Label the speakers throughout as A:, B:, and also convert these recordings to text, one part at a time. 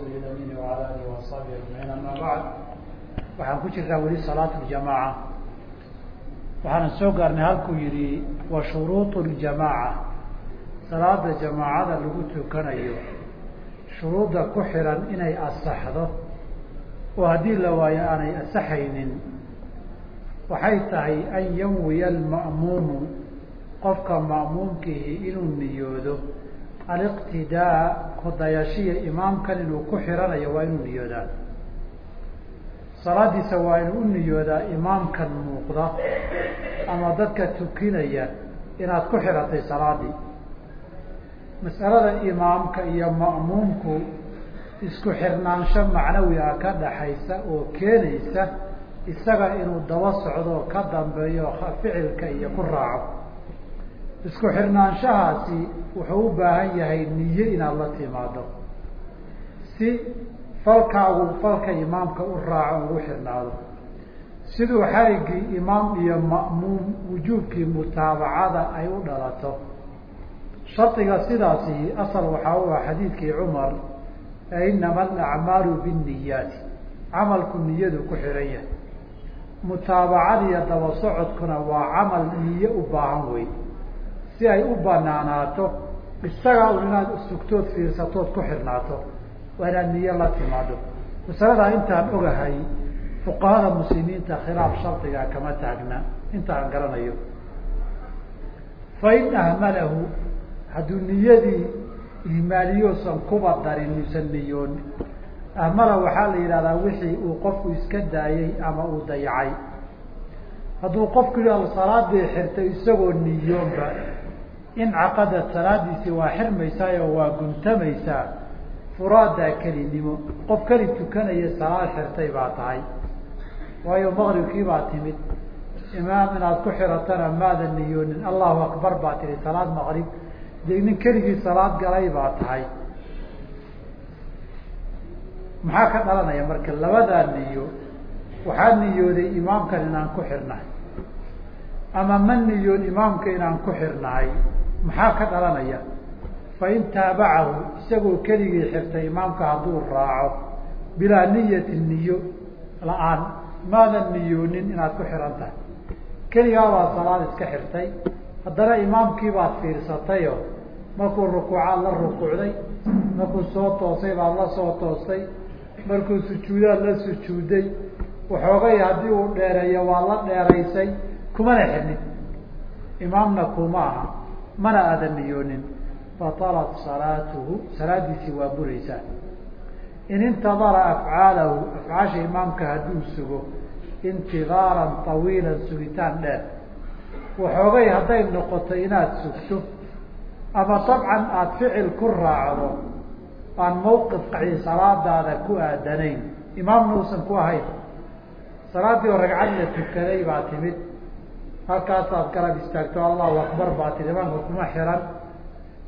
A: rasuuli amin wala alihi wasaxbi ajmaciin ama bacd waxaan ku jirtaa weli salaat ljamaaca waxaana soo gaarnay halkuu yihi wa shuruuط ljamaaca salaada jamaacada lagu tukanayo shuruudda ku xiran inay asaxdo. oo haddii la waayo aanay asaxaynin waxay tahay an yanwiya alma'muumu qofka ma'muumkihi inuu niyoodo aliqtidaa ku dayashiya imaamkan inuu ku xiranayo waa inuu niyoodaa. Salaadiisa waa inuu u niyoodaa imaamkan muuqda ama dadka tukinaya inaad ku xiratay salaadii mas'alada imaamka iyo ma'muumku isku xirnaansho macnawi ah ka dhaxaysa oo keenaysa isaga inuu daba socdo oo ka dambeeyo ficilka iyo ku raaco isku xirnaanshahaasi wuxuu u baahan yahay niye inaad la timaado si falkaagu falka imaamka u raaco ugu xirnaado. Siduu xarigii imaam iyo ma'muum wujuubkii mutaabacada ay u dhalato. Shardiga sidaasi asal waxaa u ah xadiidkii cumar ee inama alacmaalu binniyaati. Camalku niyadu ku xiran yahay. Mutaabacadiiyo daba socodkuna waa camal niye u baahan wey si ay u banaanaato isagaa un inaad sugtood fiirsatood ku xirnaato waa inaad niye la timaado. Masaladaa intaan ogahay fuqahada muslimiinta khilaaf shardigaa kama taagna. Intaan garanayo. Fain ahmalahu hadduu niyadii ihmaaliyoosan kuba darin yuusan niyoon ahmala waxaa la yidhahdaa wixii uu qofku iska daayey ama uu dayacay. Hadduu qofku yidhahdo salaadii xirtay isagoo niyoonba incaqadad salaadiisii waa xirmaysaa oo waa guntamaysaa furaadaa kelinimo. Qof keli tukanaya salaad xirtay baa tahay. Waayo maqribkii baa timid. Imaam inaad ku xiratana maadan niyoonin. Allahu akbar baa tihi salaad maqrib dee nin keligii salaad galay baa tahay. Maxaa ka dhalanaya? Marka labadaa niyo waxaa niyooday imaamkan inaan ku xirnahay ama ma niyoon imaamka inaan ku xirnahay? Maxaa ka dhalanaya? Fain taabacahu isagoo keligii xirtay imaamka hadduu raaco bilaa niyati niyo la'aan maadan niyoonin inaad ku xiran tahay. Keligaa baad salaad iska xirtay. Haddana imaamkii baad fiirsatayo markuu rukuucaad la rukuucday markuu soo toosay baad la soo toostay markuu sujuudaad la sujuuday waxoogay haddii uu dheereeyo waa la dheeraysay kumana xirnin imaamna kuma aha. Mana aadan niyoonin batalat salaatuhu. Salaadiisii waa buraysaa in intadara afcaalahu afcaasha imaamka hadduu sugo intidaaran tawiilan sugitaan dheer. Waxoogay hadday noqoto inaad sugto ama dabcan aada ficil ku raacdo aan mawqifkaci salaadaada ku aadanayn. Imaamna uusan ku ahayn. Salaaddii oo ragcad la tukaday baa timid halkaasaad garab istaagto allahu akbar baa tihi imaamka kuma xiran.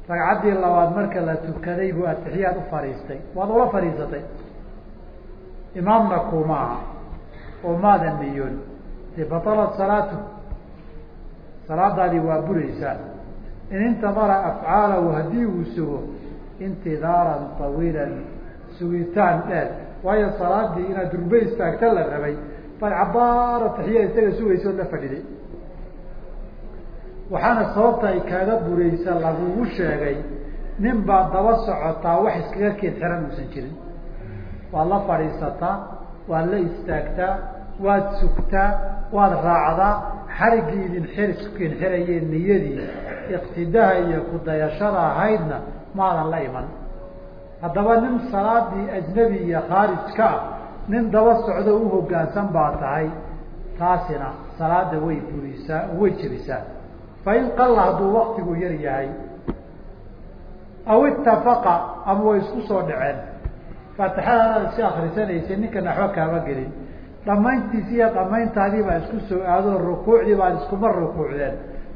A: Ragcaddii labaad marka la tukaday buu atixiyaad u fadhiistay waad ula fadhiisatay imaamna kuma aha. Oo maadan niyoon. De batalat salaatu. Salaadaadii waa buraysaa. In intadara afcaalahu haddii uu sugo intidaaran tawiilan sugitaan dheer. Waayo salaadii inaad durbe istaagta la rabay. Bal cabaar atixiya isaga sugaysood la fadhiday waxaana sababta ay kaaga buraysa lagugu sheegay nin baad daba socotaa wax iskaga keed xiran uusan jirin. Waad la fadhiisataa waad la istaagtaa waad sugtaa waad raacdaa xariggii idin xir iskin xirayee niyadii iqtidaha iyo kudayashada ahaydna maadan la iman. Haddaba nin salaadii ajnabi iyo khaarij ah nin daba socdo u hoggaansan baa tahay taasina salaada way burisaa way jebisaa fain qalla hadduu waktigu yar yahay aw itafaqa ama way isku soo dhaceen faatixadaadaad iska akrisanaysa ninka naxwo kaama gelin dhamayntiisi iyo dhamayntaadii baa isku soo aadoo rukuucdii baad iskuma rukuucdeen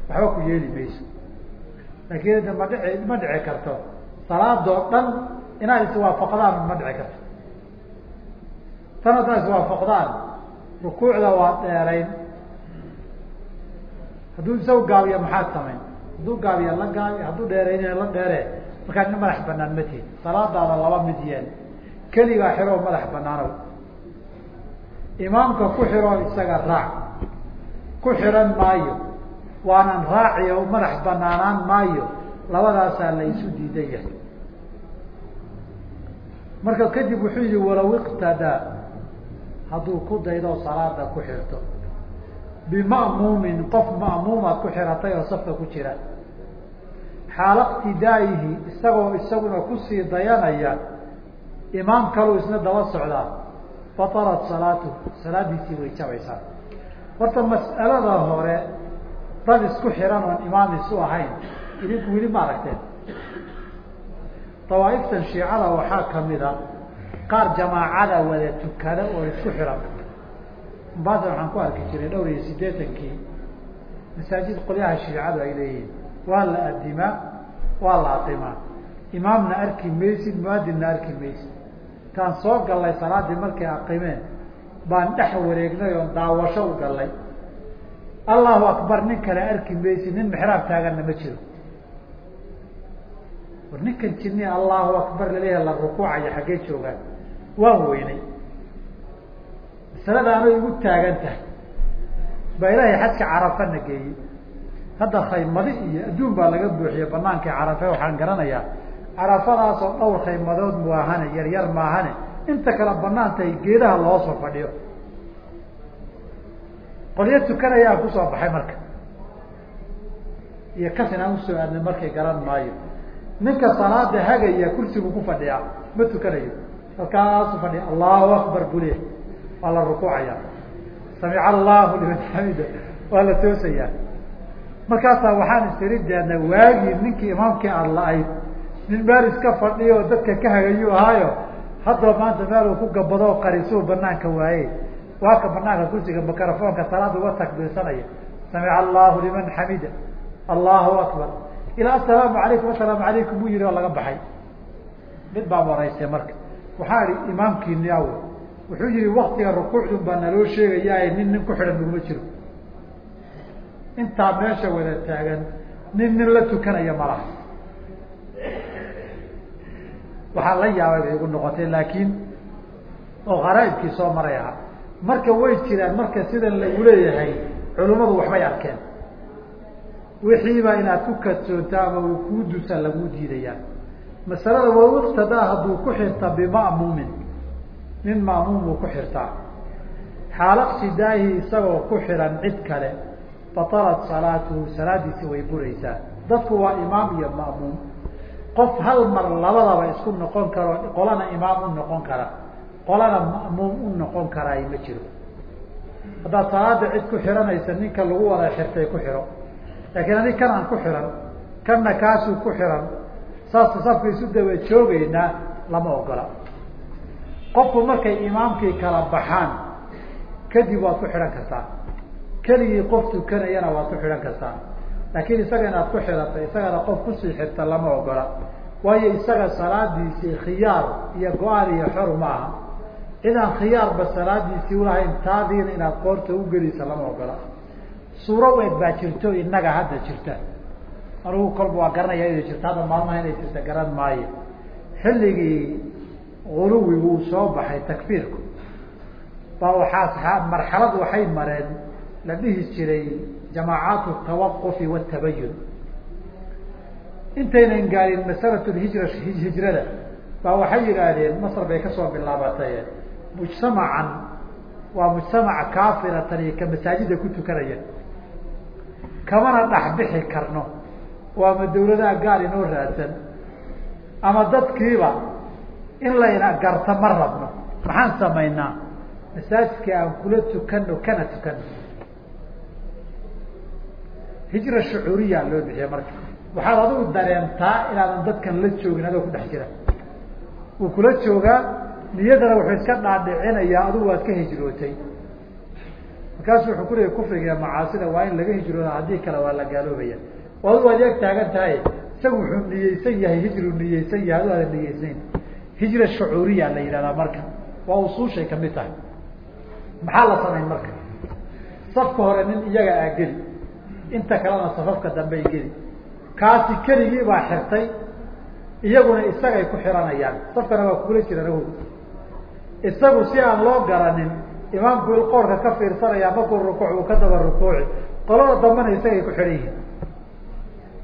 A: waxba ku yeeli mayso laakiin de ma dhici ma dhici karto salaadoo dhan inaad iswaafaqdaan ma dhici karto tan haddaad iswaafaqdaan rukuucda waa dheerayn hadduu isagu gaabiyo maxaad samayn? Hadduu gaabiya la gaabi hadduu dheeraynina la dheere markaa nin madax banaan ma tihin. Salaadaada laba mid yeel. Keligaa xiroo madax banaanow imaamka ku xiroo isaga raac. Ku xiran maayo. Waanan raaciyo madax banaanaan maayo. Labadaasaa la isu diidan yahay. Marka kadib wuxuu yihi walow iqtadaa. Hadduu ku daydo salaada ku xirto bima'muumin qof ma'muumaad ku xiratay oo safka ku jira xaala iqtidaa'ihi isagoo isaguna ku sii dayanaya imaam kaluu isna daba socdaa batalat salaatu salaadiisii way jabaysaa horta mas'alada hore dad isku xiran oon imaam isu ahayn idinku weli ma aragteen dawaaiftan shiicada waxaa kamida qaar jamaacada wada tukada oo isku xiran mombasa waxaan ku arki jiray dhowr iyo siddeetankii masaajid qolyaha shiicadu ay leeyihiin. Waa la adimaa waa la aqimaa imaamna arki maysid muadinna arki maysid. Kaan soo gallay salaadii markay aqimeen baan dhex wareegnay oon daawasho u gallay. Allahu akbar nin kale arki maysid nin mexraab taaganna ma jiro. War ninkan jini allahu akbar la leeyahay la rukuucayo xaggee joogaan. Waan weynay masalada anay igu taagan tahay baa ilaahay xajka carafana geeyey. Hadda khaymadi iyo adduun baa laga buuxiyey banaankii carafe waxaan garanayaa. Carafadaasoo dhowr khaymadood muahane yar yar maahane inta kale banaantahay geedaha loo soo fadhiyo. Qolyo tukanayaa ku soo baxay marka. Iyo kasin aan u soo aadnay markay garan maayo. Ninka salaada hagaya kursigu ku fadhiyaa ma tukanayo. Halkaasu fadhiya allahu akbar bule waa la rukuucaya. Samica allahu liman xamida waa la toosayaa. Markaasaa waxaan isiri deedna waagii ninkii imaamkii aada la-ayd nin meel iska fadhiyo dadka ka hagayuu ahaayo. Haddaba maanta meel uu ku gabado oo qarisuu banaanka waaye. Waa ka banaanka kursiga makarafoonka salaada uga takbiirsanaya. Samica allahu liman xamida allahu akbar. Ilaa asalaamu alaykum asalaamu alaykum buu yihi oo laga baxay. Mid baa waraystay marka. Waxaa ihi imaamkiini aw wuxuu yihi waktiga rukuucdun baa naloo sheegayaa nin nin ku xidhan naguma jiro. Intaa meesha wada taagan nin nin la tukanaya malaha waxaa la yaabay bay igu noqotay laakiin oo kharaa'ibkii soo maray aha marka way jiraan marka sidan lagu leeyahay culimmadu waxbay arkeen. Wixiiba inaad ku kadsoonto ama uu kuu dusa laguu diidayaa masalada waa iqtadaa hadduu ku xirta bima'muumin nin ma'muum buu ku xirtaa. Xaala iqtidaahi isagoo ku xiran cid kale batalat salaatuhu salaadiisi way buraysaa. Dadku waa imaam iyo ma'muum qof hal mar labadaba isku noqon karo qolana imaam u noqon kara qolana ma'muum u noqon karaay ma jiro. Haddaad salaada cid ku xiranaysa ninka lagu wada xirtay ku xiro. Laakiin adig kan aan ku xiran kanna kaasuu ku xiran. Saasa safka isu daba joogeynaa lama ogola qofku markay imaamkii kala baxaan kadib waad ku xidhan kartaa. Keligii qof tukanayana waad ku xidhan kartaa. Laakiin isaga inaad ku xidhato isagana qof ku sii xirta lama ogola. Waayo isaga salaadiisii khiyaar iyo go'aan iyo xor ma aha. Cidaan khiyaarba salaadiisii ulahayn taadiina inaad qoorta ugelisa lama ogola. Suuro weyn baa jirto inaga hadda jirta. Anugu kolba waa garanaya inay jirto hadda maalmaha inay jirta garan maayo xilligii guluwiguu soo baxay takfiirku baa waxaa marxalad waxay mareen la dhihi jiray jamaacaatu tawaqufi watabayun intaynan gaarin masalatu hijra hijrada baa waxay yidhaahdeen masr bay ka soo bilaabatay mujtamacan waa mujtamac kaafiratan iyo ka masaajida ku tukanaya kamana dhexbixi karno oo ama dawladaha gaal inoo raadsan ama dadkiiba in layna garta ma rabno. Maxaan samaynaa? Masaajidka aan kula tukano kana tukano hijra shucuuriya loo bixiya marka. Waxaad adigu dareentaa inaadan dadkan la joogin adoo ku dhex jira. Wuu kula joogaa niyadana wuxuu iska dhaadhicinayaa adigu waad ka hijrootay. Markaasu wuxuu ku leeyay kufriga macaasida waa in laga hijrooda haddii kale waa la gaaloobaya. Oo adigu waad eeg taagan tahay? Isagu wuxuu niyeysan yahay hijru niyeysan yahay adu aadan niyeysnayn hijra shucuuriya la yidhahdaa marka. Waa usuushay ka mid tahay. Maxaa la samayn marka? Safka hore nin iyaga aa geli. Inta kalena safafka dambe ay geli. Kaasi keligii baa xirtay. Iyaguna isagay ku xiranayaan. Safkana waa kugula jiraan awood isagu si aan loo garanin imaamku ilqoorka ka fiirsanaya markuu rukuuc uu ka daba rukuuci qolada dambena isagay ku xidhan yihiin.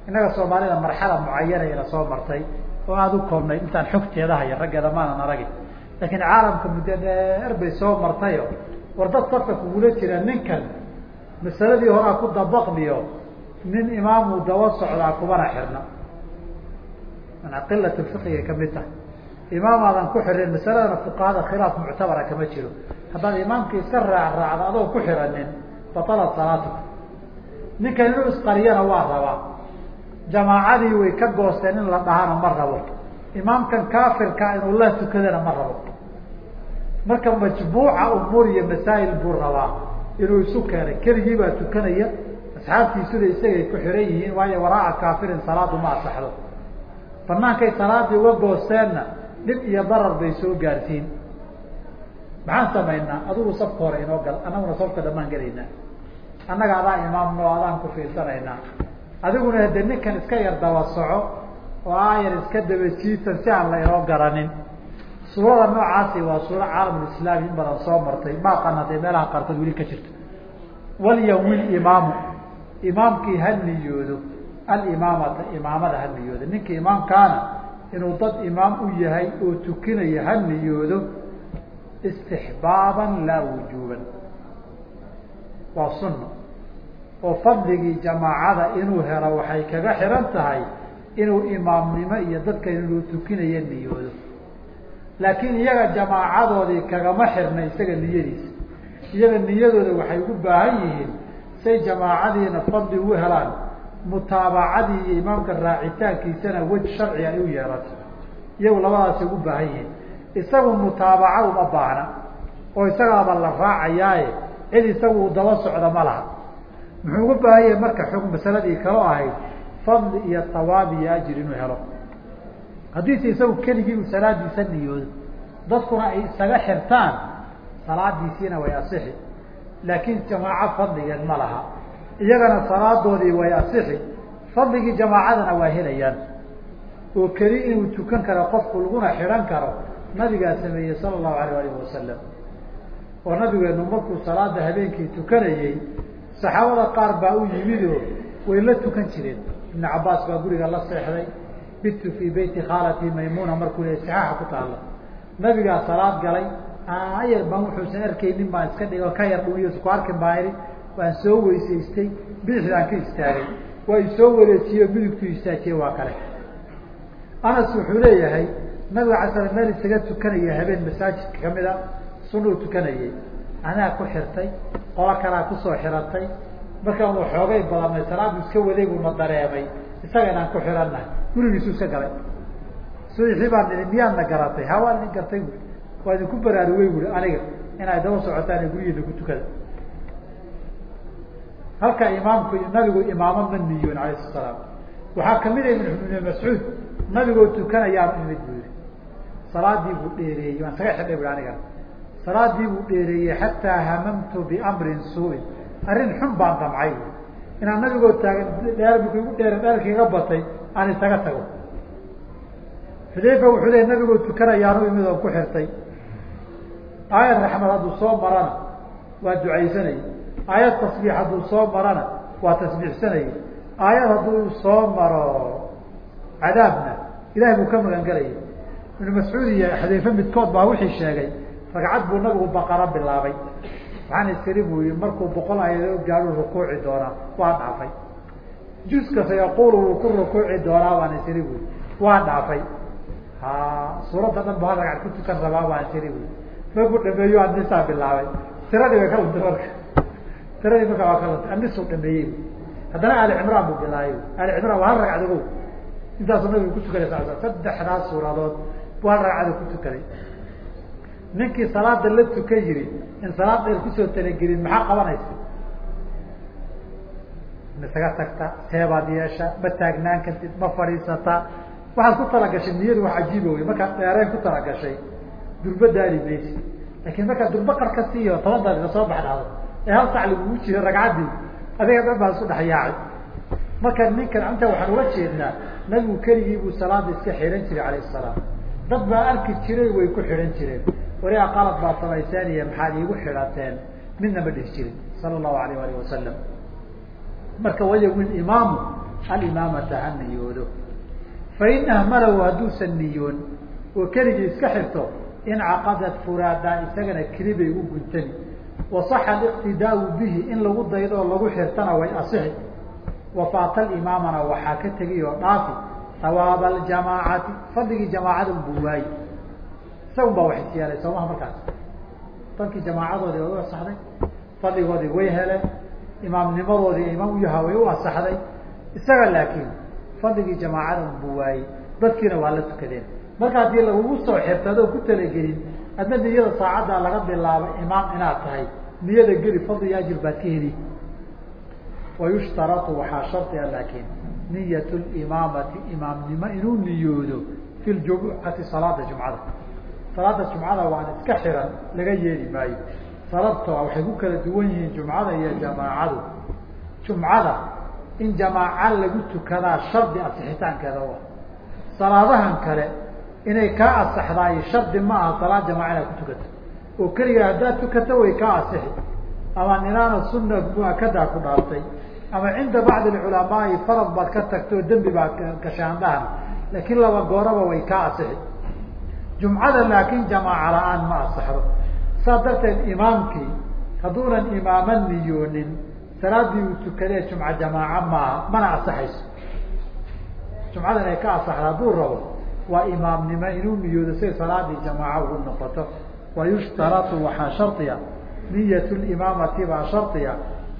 A: Innaga soomaalida marxala mucayanayna soo martay oo aada u koobnay intaan xogteeda haya raggeeda maanan aragin laakiin caalamka muddo dheer bay soo martayo. War dad safka kugula jira ninkan. Masaladii horaa ku dabaqniyo nin imaamuu daba socdaa kumana xirna. Manaa qilat fiqigay ka mid tahay. Imaamaadan ku xirin masaladana fuqahada khilaaf muctabara kama jiro. Haddaad imaamka iska raac raacda adoo ku xiranin batalat salaatuka ninkan inuu isqariyana waa rabaa jamaacadii way ka goosteen in la dhahana ma rabo. Imaamkan kaafirka inuu la tukadana ma rabo. Marka majbuuca umuur iyo masaa'il buu rabaa inuu isu keenay. Keligii baa tukanaya asxaabtiisuna isagay ku xiran yihiin waayo waraaca kaafirin salaadu ma asaxdo. Banaankay salaadii uga goosteenna dhib iyo darar bay soo gaarsiin. Maxaan samaynaa? Adigu safka hore inoo gal annaguna safka dhamaan gelaynaa. Annaga adaa imaamno adaan ku fiirsanaynaa adiguna hade ninkan iska yar daba soco oo aayar iska daba jiitan si aan la inoo garanin. Suurada noocaasi waa suuro caalamulislaami in badan soo martay. Maaqan hadee meelaha qaarkood weli ka jirto. Walyawmi imaamu. Imaamkii ha niyoodo alimaamata imaamada ha niyoodo. Ninka imaamkaana inuu dad imaam u yahay oo tukinaya ha niyoodo istixbaaban laa wujuuban. Waa sunna oo fadligii jamaacada inuu helo waxay kaga xihan tahay inuu imaamnimo iyo dadka inuu tukinaya niyoodo. Laakiin iyaga jamaacadoodii kagama xirna isaga niyadiisa. Iyaga niyadooda waxay ugu baahan yihiin say jamaacadiina fadli u helaan mutaabacadii iyo imaamka raacitaankiisana wej sharci ay u yeelato. Iyagu labadaasay ugu baahan yihiin. Isagu mutaabaca uma baahna oo isagaaba la raacayaaye cid isagu uu daba socda ma laha muxuu ugu baahan yahay marka xog masaladii kaloo ahayd fadli iyo tawaab iyo ajir inuu helo. Haddiise isagu keligii uu salaadiisa niyoodo dadkuna ay isaga xirtaan salaadiisiina way asixi. Laakiin jamaaco fadligeed ma laha. Iyagana salaadoodii way asixi. Fadligii jamaacadana waa helayaan. Oo keli inuu tukan karo qofku laguna xidhan karo nabigaa sameeyey sala allahu alayh alihi wasalam oo nabigeenu markuu salaada habeenkii tukanayey saxaabada qaar baa u yimidoo way la tukan jireen. Ibnu cabaas baa guriga la seexday. Bitu fii beyti khaalati maymuna markuu leey saxaaxa ku taalla nabigaa salaad galay. Ayar baan wuxuusan arkaynin baan iska dhigo ka yar dhuwiyo ku arkin baan idhi waan soo weysaystay bidixdaan ka istaagay. Waa isoo wareejiye midigtuu istaajiye waa kale. Anas wuxuu leeyahay nabiga ala slam meel isaga tukanaya habeen masaajidka ka mid a sunuu tukanayay. Anaa ku xirtay qola kalaa ku soo xiratay markaan waxoogay badanay salaadu iska waday buu na dareemay. Isaga inaan ku xirannahay gurigiisu iska galay. Subaxii baan nii miyaadna garatay? Ha waa idin gartay bui waa idinku baraarugay bui aniga inay daba socotaan guryihiina ku tukada. Halka imaamku nabigu imaamo ma niyoon alayh salaam. Waxaa ka mid a ibn mascuud nabigoo tukanayaan imid bu yihi salaadii buu dheereeyey waan isaga xidhay bui aniga salaadii buu dheereeyey xataa hamamtu biamrin suuin arrin xun baan damcay. Inaan nabigoo taagan dheer igu dheer dheerkiiga batay aan isaga tago. Xudayfa wuxuu leey nabigoo tukanayaanu imid ku xirtay. Aayad raxmad hadduu soo marana waa ducaysanayay. Aayad tasbiix hadduu soo marana waa tasbiixsanayay. Aayad hadduu soo maro cadaabna ilahay buu ka magan gelayay ibnu mascuud iyo xudayfe midkood baa wixii sheegay ragcad buu nabigu baqara bilaabay. Waxaan iskari buu yihi markuu boqol ayadoo gaadhu rukuuci doonaa waa dhaafay. Juska sayaqulu wuu ku rukuuci doonaa? Baan isiri buy waa dhaafay. Ha suuradda dhan bu hal ku tukan rabaa baan isiri buy markuu dhameeyo anisaa bilaabay. Tiradii bay ka luntay marka. Tiradii marka waa ka luntay. Anisuu dhameeyey. Haddana ali cimraan buu bilaabay. Ali cimraan waa hal ragcad ogow intaasuu nabigu ku tukanay sal saddexdaas suuradood buu hal ragcado ku tukaday ninkii salaada la tukan yiri in salaad dheer ku soo talagelin maxaa qabanaysa? Misaga tagta seebaad yeesha ma taagnaan kartid ma fadhiisata. Waxaad ku talagashay niyadu wax cajiiba wey markaad dheereen ku talagashay durba daali maysi laakiin markaad durba qar siiyo toban daqiiqa soo baxdhado ee hal sac lagugu jiro ragcaddii adiga dhan baa isku dhexyaacay marka ninkan inta waxaan uga jeednaa nabigu keligii buu salaada iska xiran jiray calayh salaam. Dad baa arki jiray way ku xidhan jireen warigaa qalad baad samayseen iyo maxaad iigu xidhateen midna ma dhihi jirin sala allahu alayh alih wasalam marka wayawi imaamu alimaamata ha niyoodo. Fain ahmalahu hadduusan niyoon oo keligii iska xirto incaqadat furaadaa isagana kelibay u guntani. Wasaxa aliqtidaau bihi in lagu daydo oo lagu xirtana way asixi. Wafaata alimaamana waxaa ka tegi oo dhaafi hawaaba aljamaacati fadligii jamaacada unbuu waayi isagun baa wax isyeelay soomaha markaas. Dadkii jamaacadoodii way u asaxday fadligoodii way heleen imaamnimadoodii imaam u yahaa way u asaxday isaga laakiin fadligii jamaacada unbuu waayey dadkiina waa la tukadeen. Marka haddii lagugu soo xirto adoo ku talagelin adna niyada saacaddaa laga bilaabo imaam inaad tahay niyada geli fadli iyo ajir baad ka heli. Wayushtaratu waxaa shardiga laakiin niyat limaamati imaamnimo inuu niyoodo fi ljumucati salaada jumcada salaada jumcada waan iska xiran laga yeeli maayo. Sababtoo waxay ku kala duwan yihiin jumcada iyo jamaacadu. Jumcada in jamaaca lagu tukadaa shardi asixitaankeeda u ah salaadahan kale inay kaa asaxdaayo shardi ma aha salaad jamaaca inaad ku tukato oo keliga haddaad tukato way kaa asixi ama ninaana sunna muakadaa ku dhaaftay ama cinda bacdi alculamaai farad baad ka tagto oo dembi baad gashaandhahan laakiin laba gooraba way kaa asixi jumcada laakiin jamaaca la'aan ma asaxdo saas darteed imaamkii hadduunan imaama niyoonin salaadii uu tukadee jumca jamaaca maaha mana asaxayso jumcada inay ka asaxdo hadduu rabo waa imaamnimo inuu niyoodo say salaadii jamaaca ugu noqoto wayushtaratu waxaa shardiya niyat limaamati baa shardiya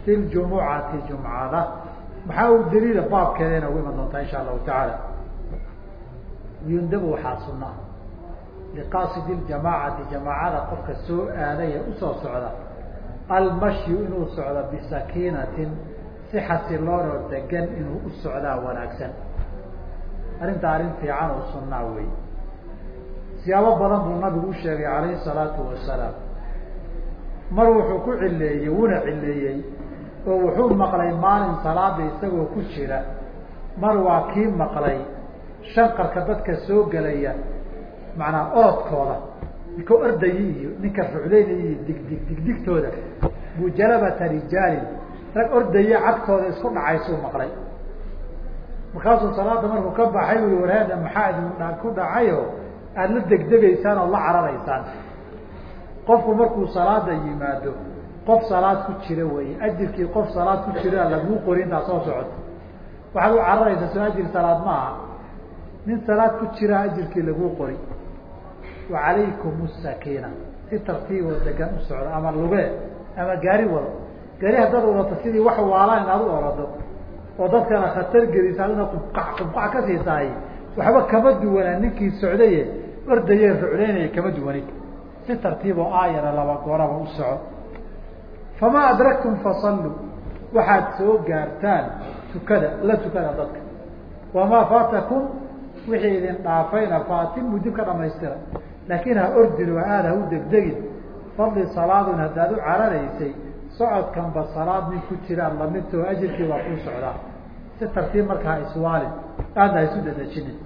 A: fi ljumucati jumcada maxaa u daliila baabkeedana ugu iman doontaa insha allahu tacaala yundabu waxaa sunaa liqaasidi ljamaacati jamaacada qofka soo aadaya u soo socda. Almashyu inuu socdo bisakiinatin si xasiloon oo degan inuu u socdaa wanaagsan. Arrinta arrin fiican oo sunnaa wey siyaabo badan buu nabigu u sheegay calayhi salaatu wasalaam. Mar wuxuu ku cileeyey wuna cileeyey oo wuxuu maqlay maalin salaada isagoo ku jira. Mar waa kii maqlay shanqarka dadka soo gelaya macnaa orodkooda ninka ordayi iyo ninka ruclaynaya iyo digdig digdigtooda mujalabata rijaalin rag ordaya cagtooda isku dhacaysuu maqlay. Markaasuu salaada markuu ka baxay ui warhaada maxaa idin ku dhacayo? Aada la degdegaysaan oo la cararaysaan. Qofku markuu salaada yimaado qof salaad ku jira weeye. Ajirkii qof salaad ku jira laguu qori intaa soo socoto waxaad u cararaysaa soo ajir salaad ma aha nin salaad ku jira ajirkii laguu qori wa calaykum sakiina si tartiiboo degan u socdo ama lugee ama gaari wado. Gaari haddaad wadato sidii wax waalaan inaad u orado oo dadkana khatar gelisa adina qubqac qubqac ka sii tahay waxba kama duwanaa ninkii socdaye ordaye rucleynaya kama duwani si tartiiboo aayana laba gooraba u soco. Famaa adraktum fasalluu waxaad soo gaartaan tukada la tukada dadka. Wamaa faatakum wixii idin dhaafayna faatimu dib ka dhamaystira laakiin ha ordin oo aada ha u degdegin. Fadli salaadun haddaad u cararaysay socodkanba salaad nin ku jiraan lamidtao ajirkii waa kuu socdaa si tartiib marka ha iswaalin aadna ha isu dadejinin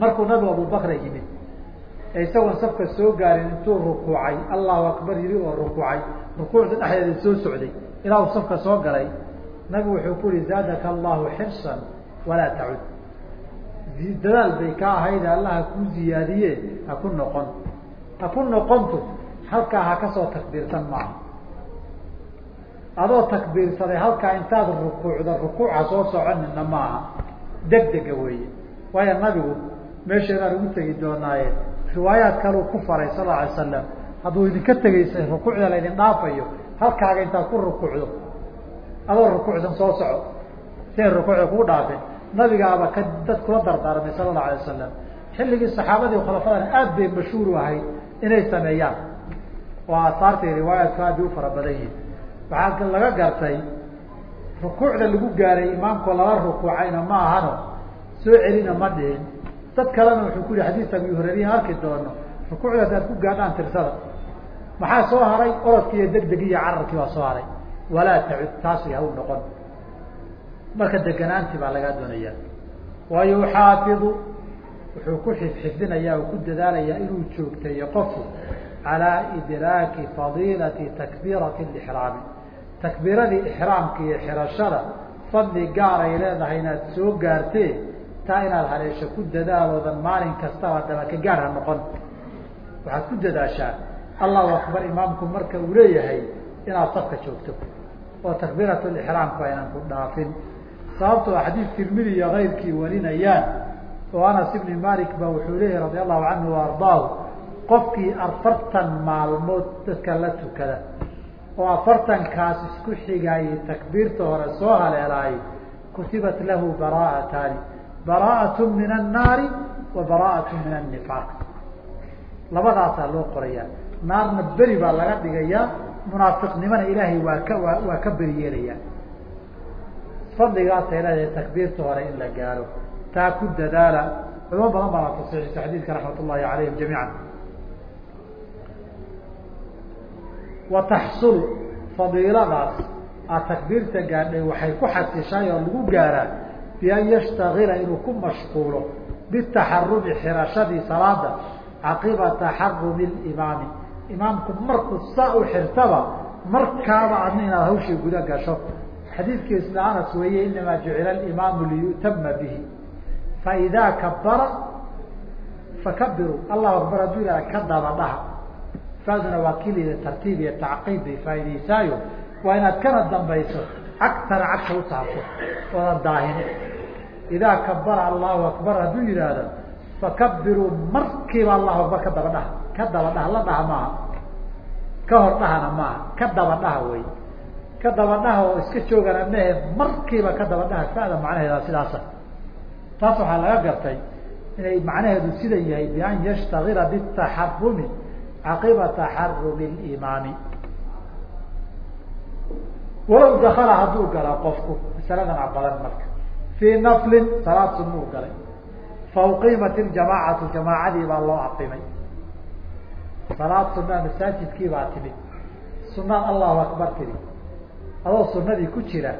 A: markuu nabigu abubakra yimid ee isagoon safka soo gaarin intuu rukuucay allahu akbar yiri oo rukuucay rukuucda dhexdeeda soo socday ilaa uu safka soo galay nabigu wuxuu ku yihi zaadaka allahu xirsan walaa tacud dadaal bay ka ahayde allaha kuu ziyaadiye ha ku noqon. Ha ku noqontu halkaa ha ka soo takbiirsan maaha. Adoo takbiirsaday halkaa intaad rukuucda rukuuca soo soconina maaha. Degdega weeye. Waayo nabigu meesheenaan ugu tegi doonaaye riwaayaad kaleu ku faray sal alay slam hadduu idinka tegaysa rukuucda la idin dhaafayo halkaaga intaad ku rukuucdo adoo rukuucsan soo soco ay rukuucda kuu dhaafeen nabigaaba ka dad kula dardaarmay sala allahu alay wasalam xilligii saxaabadii khulafadana aad bay mashhuur u ahayd inay sameeyaan. Oo aasaartay riwaayaadku aad bay u fara badan yihiin waxaa laga gartay rukuucda lagu gaaray imaamkoo lala rukuucayna ma ahano soo celina ma dhihin. Dad kalena wuxuu ku yihi xadiis abi hurayriyan arki doono. Rukuucda hadaad ku gaadhaan tirsada. Maxaa soo haray? Orodkii iyo degdegii iyo cararkii baa soo haray. Walaa tacud taasi ha u noqon marka deganaantii baa lagaa doonaya. Wa yuxaafidu wuxuu ku xifxifdinayaa oo ku dadaalayaa inuu joogteeyo qofku calaa idraaki fadiilati takbiirati lixraami takbiiradii ixraamka iyo xirashada fadli gaar ay leedahay inaad soo gaartee taa inaad haleesho ku dadaaloodan maalin kastaba daba ka gaar ha noqon. Waxaad ku dadaashaa allahu akbar imaamku marka uu leeyahay inaad safka joogto oo takbiirat lixraamku aynan ku dhaafin sababtoo xadiid tirmidi iyo kayrkii warinayaan. Oo anas ibni malik ba wuxuu leeyahy radi allahu canhu ardaahu qofkii afartan maalmood dadka la tukada oo afartankaas isku xigaayey takbiirta hore soo haleelaayay kutibat lahu bara'ataani bara'at min annaari wa bara'at min annifaaq labadaasaa loo qorayaa. Naarna beri baa laga dhigayaa munaafiqnimona ilaahay waa ka waa ka beri yeelayaa fadligaasay leedahay takbiirta hore in la gaaro. Taa ku dadaala. Culamo badan baana tasixisa xadiidka raxmat ullahi calayhim jamiican. Wa taxsulu fadiiladaas. Aad takbiirta gaadhay waxay ku xasishay oo lagu gaaraa bian yashtagila inuu ku mashquulo bitaxarumi xirashadii salaada caqiba taxarumi limaami imaamku markuu saa u xirtaba markaaba adna inaad hawshii guda gasho xadiidkii isla anas weeye inamaa jucila alimaamu liyu'tama bihi. Faidaa kabara fakabiruu allahu akbar hadduu ihahda ka daba dhaha waa kiliya tartiib iyo tacqiib bay faa'idaysaayo. Waa inaad kana dambayso cagtana cagta u saarto oodan idaa kabara allahu akbar hadduu yidhaahdo fakabiruu markiiba allahu akbar ka daba ka daba la dhaha maaha. Ka hor dhahana maaha. Ka daba dhaha ka daba dhaha oo iska joogana mehe markiiba ka daba dhaha fada macnaheeda sidaasa. Taas waxaa laga gartay inay macnaheedu sidan yahay bian yashtagila bitaxarumi caqiba taxarumi limaami walow dakala hadduu gala qofku masaladana badan marka. Fii naflin salaad sunna u galay. Fa uqiimat iljamaacatu jamaacadii baa loo aqimay. Salaad sunaa masaajidkii baa timid. Sunaad allahu akbar tiri adoo sunadii ku jira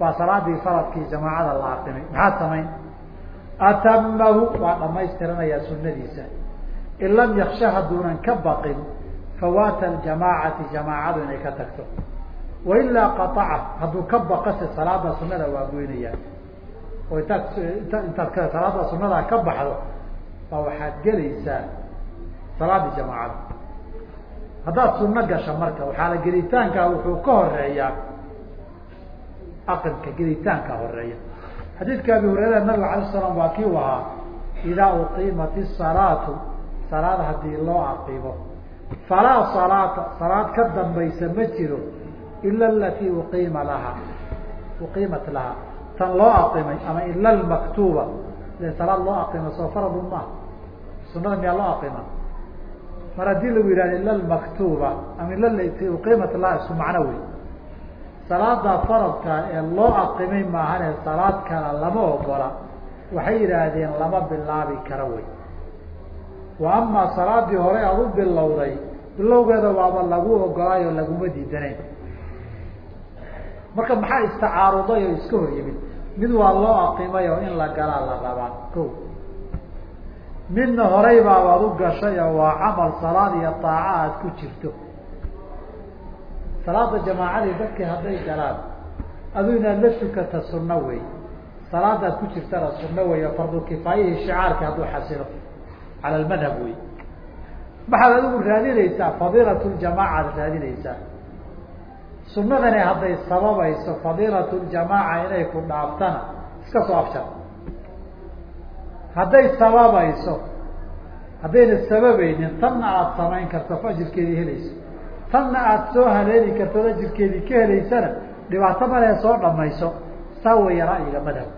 A: baa salaadii faradkii jamaacada la aqimay maxaad samayn? Atamahu waa dhamaystiranayaa sunadiisa in lam yaksha hadduunan ka baqin fawaata aljamaacati jamaacadu inay ka tagto. Wailaa qaaca hadduu ka baqase salaada sunada waa goynayaa. Oo intaad int intaad salaada sunadaa ka baxdo baa waxaad gelaysaa salaadii jamaacada haddaad sunno gasho marka waxaa la gelitaankaa wuxuu ka horeeyaa aqimka gelitaanka horreeya. Xadiidka abi hurayra nabiga alay slam waa kii ahaa idaa uqiimat isalaatu salaad haddii loo aqimo falaa salaata salaad ka dambaysa ma jiro ila alatii uqiima laha uqiimat laha. Tan loo aqimay ama ila almaktuuba de salaad loo aqima soo faradun maaha sunada miyaa loo aqima? Mar haddii lagu yihahdo ila almaktuuba ama ila lati uqiimat laha isku macno wey salaada faradka ee loo aqimay maahane salaad kale lama ogola. Waxay yidhaahdeen lama bilaabi karo wey. Wa amaa salaadii hore aada u bilowday bilowgeeda waaba lagu ogolaay laguma diidanayn. Marka maxaa istacaaruday oo iska hor yimid? Mid waa loo aqimay oo in la galaa la rabaa ko midna horey baabaad u gashay oo waa camal salaad iyo taaca aad ku jirto salaada jamaacadii dadkii hadday galaan aduu inaad la tukata sunno wey salaadaad ku jirtana sunno wey oo fardu kifaayihii shicaarki hadduu xasilo cala almadhab wey maxaad adigu raadinaysaa fadiilat ljamaacaad raadinaysaa. Sunadani hadday sababayso fadiilat ljamaaca inay ku dhaaftana iska soo afjar. Hadday sababayso haddayna sababaynin tanna aada samayn karto fa helayso tanna aada soo haleeli kartood ajirkeedii ka helaysana dhibaato malee soo dhamayso saa weya ra'yiga madhab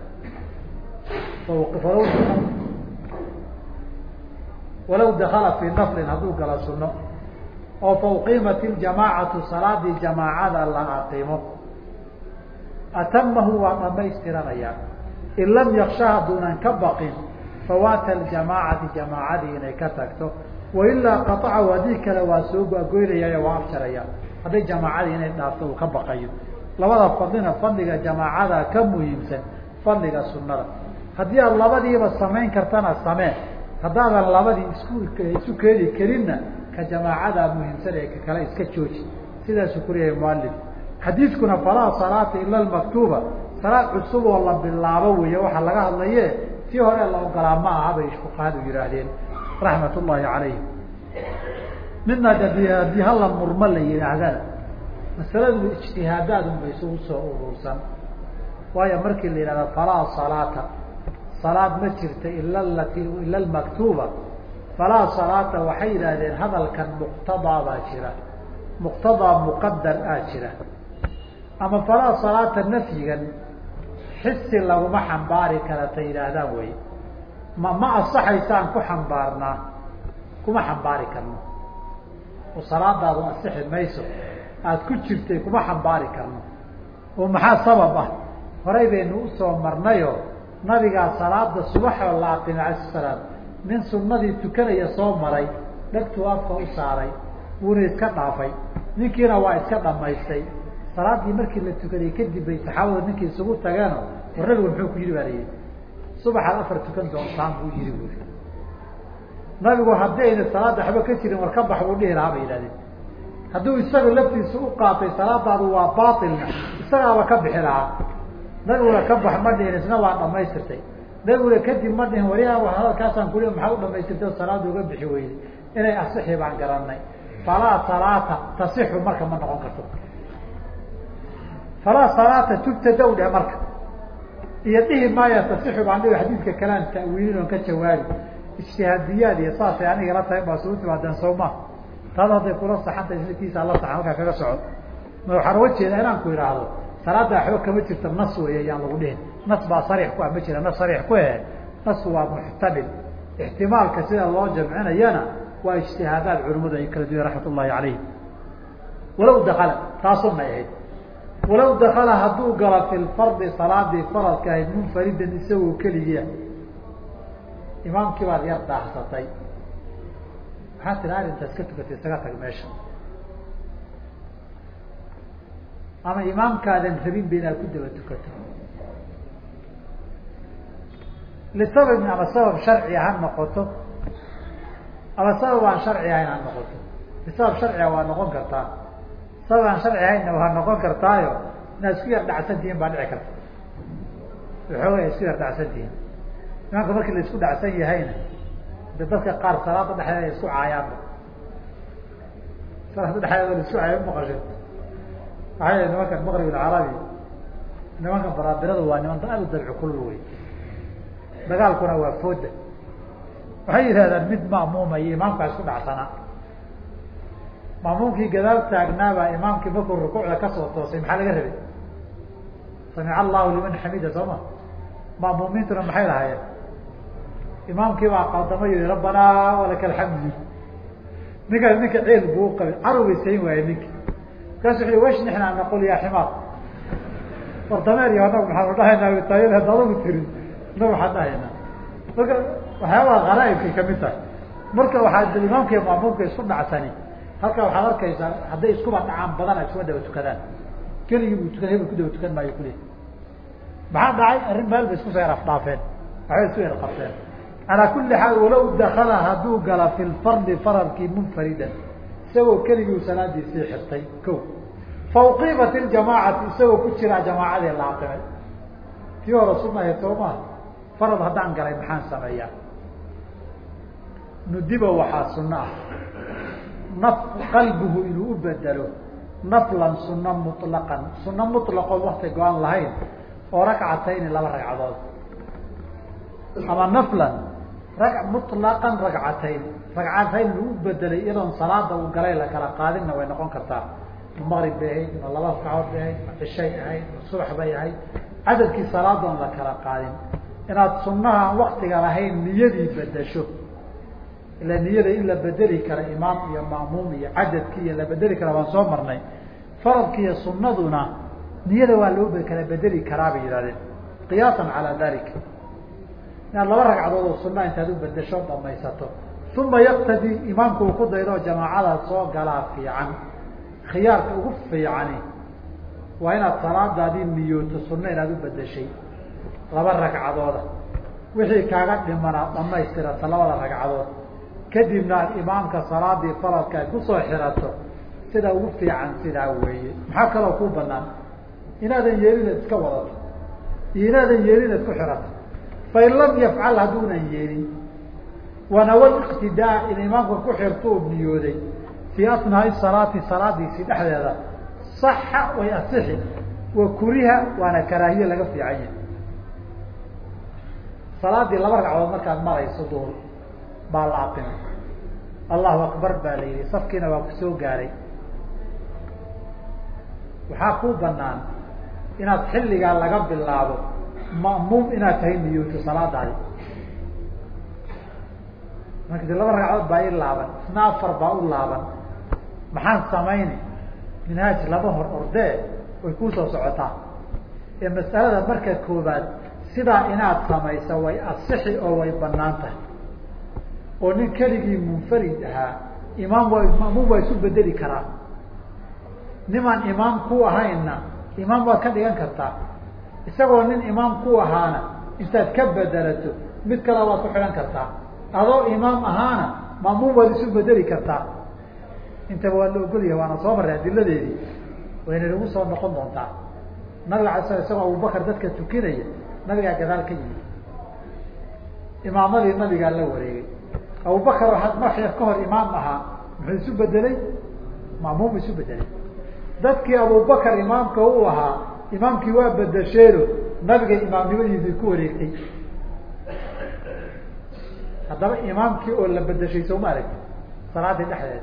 A: walaw dakala fii naflin hadduu galo sunno oo fa uqiimat iljamaacatu salaadii jamaacada la aqimo atamahu waa dhamaystiranaya in lam yaksha hadduunan ka baqin fawaata aljamaacati jamaacadii inay ka tagto wailaa qaacahu haddii kale waa soo goynaya waa afjaraya. Hadday jamaacadii inay dhaafto uu ka baqayo. Labada fadlina fadliga jamaacada ka muhiimsan fadliga sunada haddii aad labadiiba samayn kartana samee. Haddaadan labadii isku isu keeni karinna ka jamaacada muhiimsan ee ka kale iska jooji. Sidaasuu ku leeyahay mualif xadiidkuna falaa salaata ila almaktuuba. Salaad cusub oo la bilaabo weeye waxaa laga hadlaye tii hore la ogolaa ma aha bay fuqahadu yihaahdeen raxmat ullahi calayhim midna haddii hala murmo la yidhaahdana masaladu ijtihaadaadun bay isugu soo urursan waayo markii la yidhahda falaa salaata salaad ma jirta ila lati ila almaktuuba. Falaa salaata waxay yidhaahdeen hadalkan muqtadaa baa jira muqtadaa muqadar aa jira. Ama falaa salaata nafyigan xisi laguma xambaari kara ta yidhaahdaan wey ma ma asaxaysaan ku xambaarnaa kuma xambaari karno. Oo salaadaadu asixi mayso aada ku jirtay kuma xambaari karno. Oo maxaa sabab ah horay baynu u soo marnayo nabigaa salaada subaxoo la aqimay alai salaam nin sunnadii tukanaya soo maray dhegtuu afka u saaray wuuna iska dhaafay. Ninkiina waa iska dhamaystay salaadii markii la tukaday kadib bay saxaabadu ninkii isugu tageeno war nabigu muxuu ku yidhi baa layihi subaxaad afar tukan doontaan buu yihi buui nabigu haddii ayna salaada waxba ka jirin war ka bax buu dhihi lahaa bay yidhahdeen. Hadduu isaga laftiisa u qaatay salaadaadu waa baailna isagaaba ka bixi lahaa. Nabiguna ka bax ma dhihin isna waa dhamaystirtay nabiguna kadib ma dhihin wariyaa hadalkaasaan kuli maxaa u dhamaystirtay oo salaada uga bixi weyday? Inay asixi baan garanay falaa salaata tasixu marka ma noqon karto. Falaa salaata tubtada marka iyo dhihi maaya tasixu baan dhihi xadiidka kalaan ta'wiilin oon ka jawaabi ijtihaadiyaad iyo saasay aniga la tahay baa suu timaadeen sooma taada hadday kula saxantay silkiisaa la saxan halkaa kaga socod ma waxaan uga jeedaa inaan ku idhaahdo salaada waxba kama jirta nas wey ayaan lagu dhihin. Nas baa sariix ku ah ma jira nas sariix ku eh. Nasku waa muxtamil. Ixtimaalka sida loo jamcinayana waa ijtihaadaad culimadu ay kala duyen raxmat ullahi calayhim walaw dakala taasuna ahayd walaw dakala hadduu galo fi lfardi salaadii faradka ahayd munfaridan isagoo keligiia imaamkii baad yar daahsatay maxaa tiri arrintaas ka tukatay isaga tag meesha? Ama imaamkaadan rabin ba inaad ku daba tukato? Lisababin ama sabab sharciga ha noqoto? Ama sabab aan sharci ahayn ha noqoto bisabab sharciga waa noqon kartaa sabab aan sharci ahaynna waa noqon kartaayo inaad isku yar dhacsan tihiin baa dhici karta. Waxoogay isku yar dhacsan tihiin. Imaamka markii la isku dhacsan yahayna de dadka qaar salaada dhexdeeda isku caayaanba salaada dhexdeeda la isku caaya maqashay waxay nimankan maqrib alcarabi nimankan baraabiradu waa niman aad dabci kulul wey dagaalkuna waa fooda waxay yidhahdaan mid ma'muuma iyo imaamkaa isku dhacsanaa ma'muumkii gadaal taagnaabaa imaamkii markuu rukuucda ka soo toosay maxaa laga rabay? Samica allahu liman xamida soo ma? Ma'muumiintuna maxay lahaayeen? Imaamkii baa qaldamo yihi rabbanaa walaka alxamdu ninkaas ninka ceel buu qabay carubay sayn waaye ninki. Markaasu wuxu washnixna naqul yaa ximaar war dameer iyo anagu maxaanu dhahaynaa taayada hadda adagu tirin. Anagu waxaan dhahaynaa. Marka waxyaabaha qaraaibkay ka mid tahay. Marka waxaa imaamka iyo maamuumka isku dhacsani halka waxaad arkaysaa hadday iskuba dhacaan badan ay iskuma daba tukadaan. Keligii buu tukan hebel ku daba tukan maayo kuli maxaa dhacay? Arrin meel isku soo yar afdhaafeen waxbay isku yar qabteen. Calaa kuli xaal walaw dakala hadduu gala fi lfardi faralkii munfaridan isagoo keligii salaadiisii xirtay ko fa uqiimat iljamaacatu isagoo ku jiraa jamaacadii la aqimay tii hore sunahayd soo farad haddaan galay maxaan sameeyaa. Nudiba waxaa suno ah naf qalbigu inuu u bedelo naflan suno muطlaqan suno muطlaqoon wakti go-aan lahayn oo ragcatayni laba ragcadood ama naflan rag muطlaqan ragcatayn ragcatayn inuu u bedelay iyadoon salaada uu galay la kala qaadinna way noqon kartaa ma maqrib bay ahayd ma laba ragcadood bay ahayd ma cishay ahayd ma subax bay ahayd cadadkii salaadoon la kala qaadin inaad sunaha waktiga lahayn niyadii bedesho ila niyada in la bedeli kara imaam iyo ma'muum iyo cadadki iyo la bedeli kara waan soo marnay. Faradka iyo sunaduna niyada waa loo kala bedeli karaa bay yihahdeen qiyaasan calaa dalika inaad laba ragcadood oo sunaa intaad u bedesho dhamaysato. Uma yaqtadii imaamku uu ku daydo jamaacadaad soo galaa fiican. Khiyaarka ugu fiicani waa inaad salaadaadii niyooto sunno inaad u bedeshay laba ragcadooda. Wixii kaaga dhimanaa dhamaystirata labada ragcadood kadibna aad imaamka salaadii faradka ay ku soo xirato sida ugu fiican sidaa weeye. Maxaa kaloo kuu banaan inaadan yeelinaad iska wadato. Iyo inaadan yeelinaad ku xirato. Fain lam yafcal hadduunan yeelin wanawa iqtidaa in imaamka ku xirto oo niyooday fii asnaai salaati salaadiisii dhexdeeda saxa way asixi wa kuriha waana karaahiye laga fiican yahay. Salaadii laba ragcadood markaad marayso duhur baa la aqimay allahu akbar baa la yihi safkiina waa ku soo gaaray. Waxaa kuu banaan inaad xilligaa laga bilaabo ma'muum inaad tahay niyooto salaadaadi marka laba ragcadood baa i laaban isna afar baa u laaban. Maxaan samayni? Minhaaj laba hor ordee way kuusoo socotaa. Ee mas'alada marka koobaad sidaa inaad samayso way asixi oo way bannaan tahay oo nin keligii munfarid ahaa imaam waa ma'muum waa isu bedeli karaa. Nimaan imaam ku ahaynna imaam waad ka dhigan kartaa. Isagoo nin imaam ku ahaana intaad ka bedelato mid kale waad ku xidhan kartaa. Adoo imaam ahaana ma'muum waad isu bedeli kartaa. Intaba waa la ogolyahay waana soo marray adiladeedii. Wayna nagu soo noqon doontaa. Nabiga ala sla isagoo abubakar dadka tukinaya nabigaa gadaal ka yimid. Imaamadii nabigaa la wareegay abubakar waxaad markay ka hor imaam ahaa muxuu isu bedelay ma'muum isu bedelay dadkii abubakar imaamka u ahaa imaamkii waa bedesheeno nabiga imaamnimadiisii ku wareegtay. Haddaba imaamkii oo la bedeshay sooma aragti salaadii dhexdeeda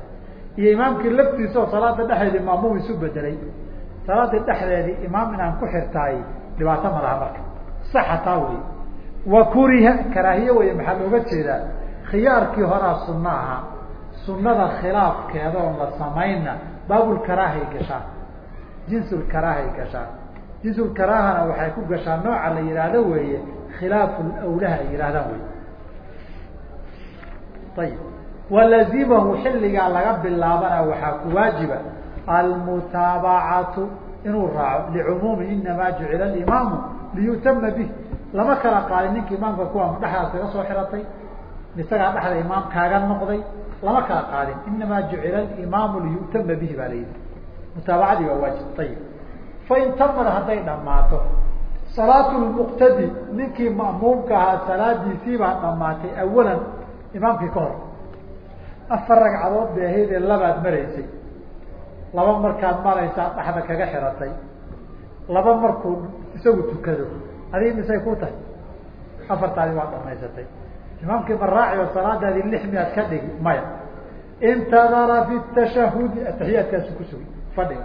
A: iyo imaamkii laftiisa oo salaada dhexdeedii ma'muum isu bedelay salaadii dhexdeedii imaam inaan ku xirtaay dhibaato ma laha marka. Saxa taa wey wa kuriha karaahiye wey maxaa looga jeedaa khiyaarkii horaa sunno ahaa sunnada khilaafkeeda oon la samaynna baabulkaraahay gashaa jinsulkaraahay gashaa. Jinsulkaraahana waxay ku gashaa nooca la yidhaahdo weeye khilaafu lawlaha ay yidhahdaan wey ayib walazimahu xilligaa laga bilaabana waxaa ku waajiba almutaabacatu inuu raaco licumuumi inamaa jucila alimaamu liyutama bih lama kala qaadin ninka imaamka kuwa dhexdaas kaga soo xiratay isagaa dhexda imaam kaaga noqday lama kala qaadin. Inamaa jucila alimaamu liyutama bihi baa la yidhi. Mutaabacadii waa waajib. Ayib fain tamada hadday dhammaato salaatu lmuqtadi ninkii ma'muumka ahaa salaadiisii baa dhammaatay awalan imaamkii ka hor. Afar ragcadood bay ahayd ee labaad maraysay. Laba markaad maraysaa dhexda kaga xiratay. Laba markuu isagu tukado. Adig misay ku tahay? Afartaadi waa dhamaysatay imaamkii maraaci oo salaadaadii lix miyaad ka dhigi maya. Intadara fi tashahudi ataxiyaadkaasu ku sugi fadhiga.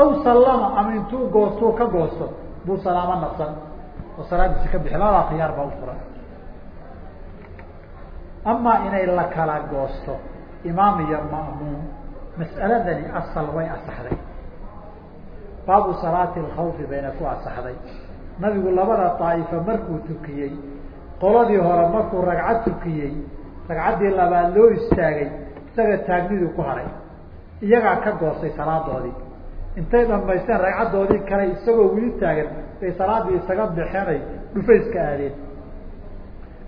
A: Aw sallama ama intuu goostuu ka goosto buu salaamo naqsan oo salaadiisi ka bixi labadaa khiyaar baa u furan. Amaa inay la kala goosto imaam iyo ma'muum mas'aladani asal way asaxday. Baabu salaati alkhawfi bayna ku asaxday. Nabigu labada daa'ifa markuu tukiyey qoladii hore markuu ragcad tukiyey ragcaddii labaad loo istaagay isaga taagniduu ku haray. Iyagaa ka goostay salaadoodii intay dhamaysteen ragcaddoodii kale isagoo wili taagan bay salaadii isaga bixeenay dhufayska aadeen.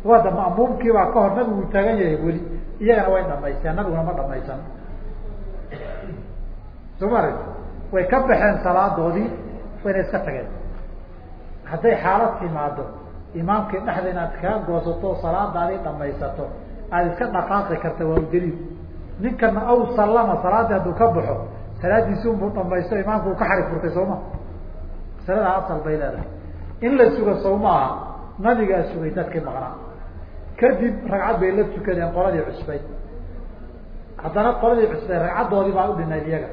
A: Wada ma'muumkii baa ka hor nabigu taagan yahay weli. Iyagana way dhamaysteen nabiguna ma dhamaysan soo ma arag way ka baxeen salaadoodii wayna iska tageen. Hadday xaalad timaado imaamkii dhexda inaad kaga goosato salaadaadii dhamaysato aada iska dhaqaaqi karta waa udaliil ninkana aw sallama salaadii hadduu ka baxo salaadiisi unbuu dhamaysto imaamku uu ka xarig furtay sooma masaladaa asal bay leedahay. In la sugo sow maaha nabigaa sugay dadkii maqnaa. Kadib ragcad bay la tukadeen qoladii cusbayd haddana qoladii cusbayd ragcaddoodii baa u dhinayd iyaga.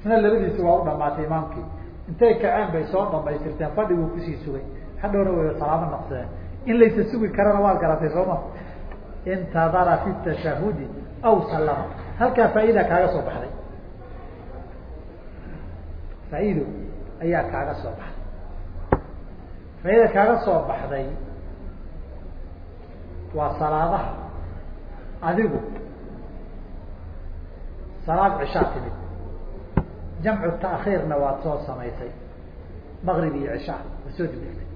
A: Isna labadiisi waa u dhamaatay imaamkii. Intay kaceen bay soo dhamaystirteen fadhiguu ku sii sugay hadhowna way salaamo naqsadeen in laysa sugi karana waad garatay sooma intadara fi tashahudi aw sallama. Halkaa faa'iida kaaga soo baxday. Faa'iido ayaa kaaga soo baxday. Faa'iida kaaga soo baxday waa salaadaha. Adigu salaad cishaa timid. Jamcu ta'khiirna waad soo samaysay. Maqrib iyo cishaa waad soo dibdegtay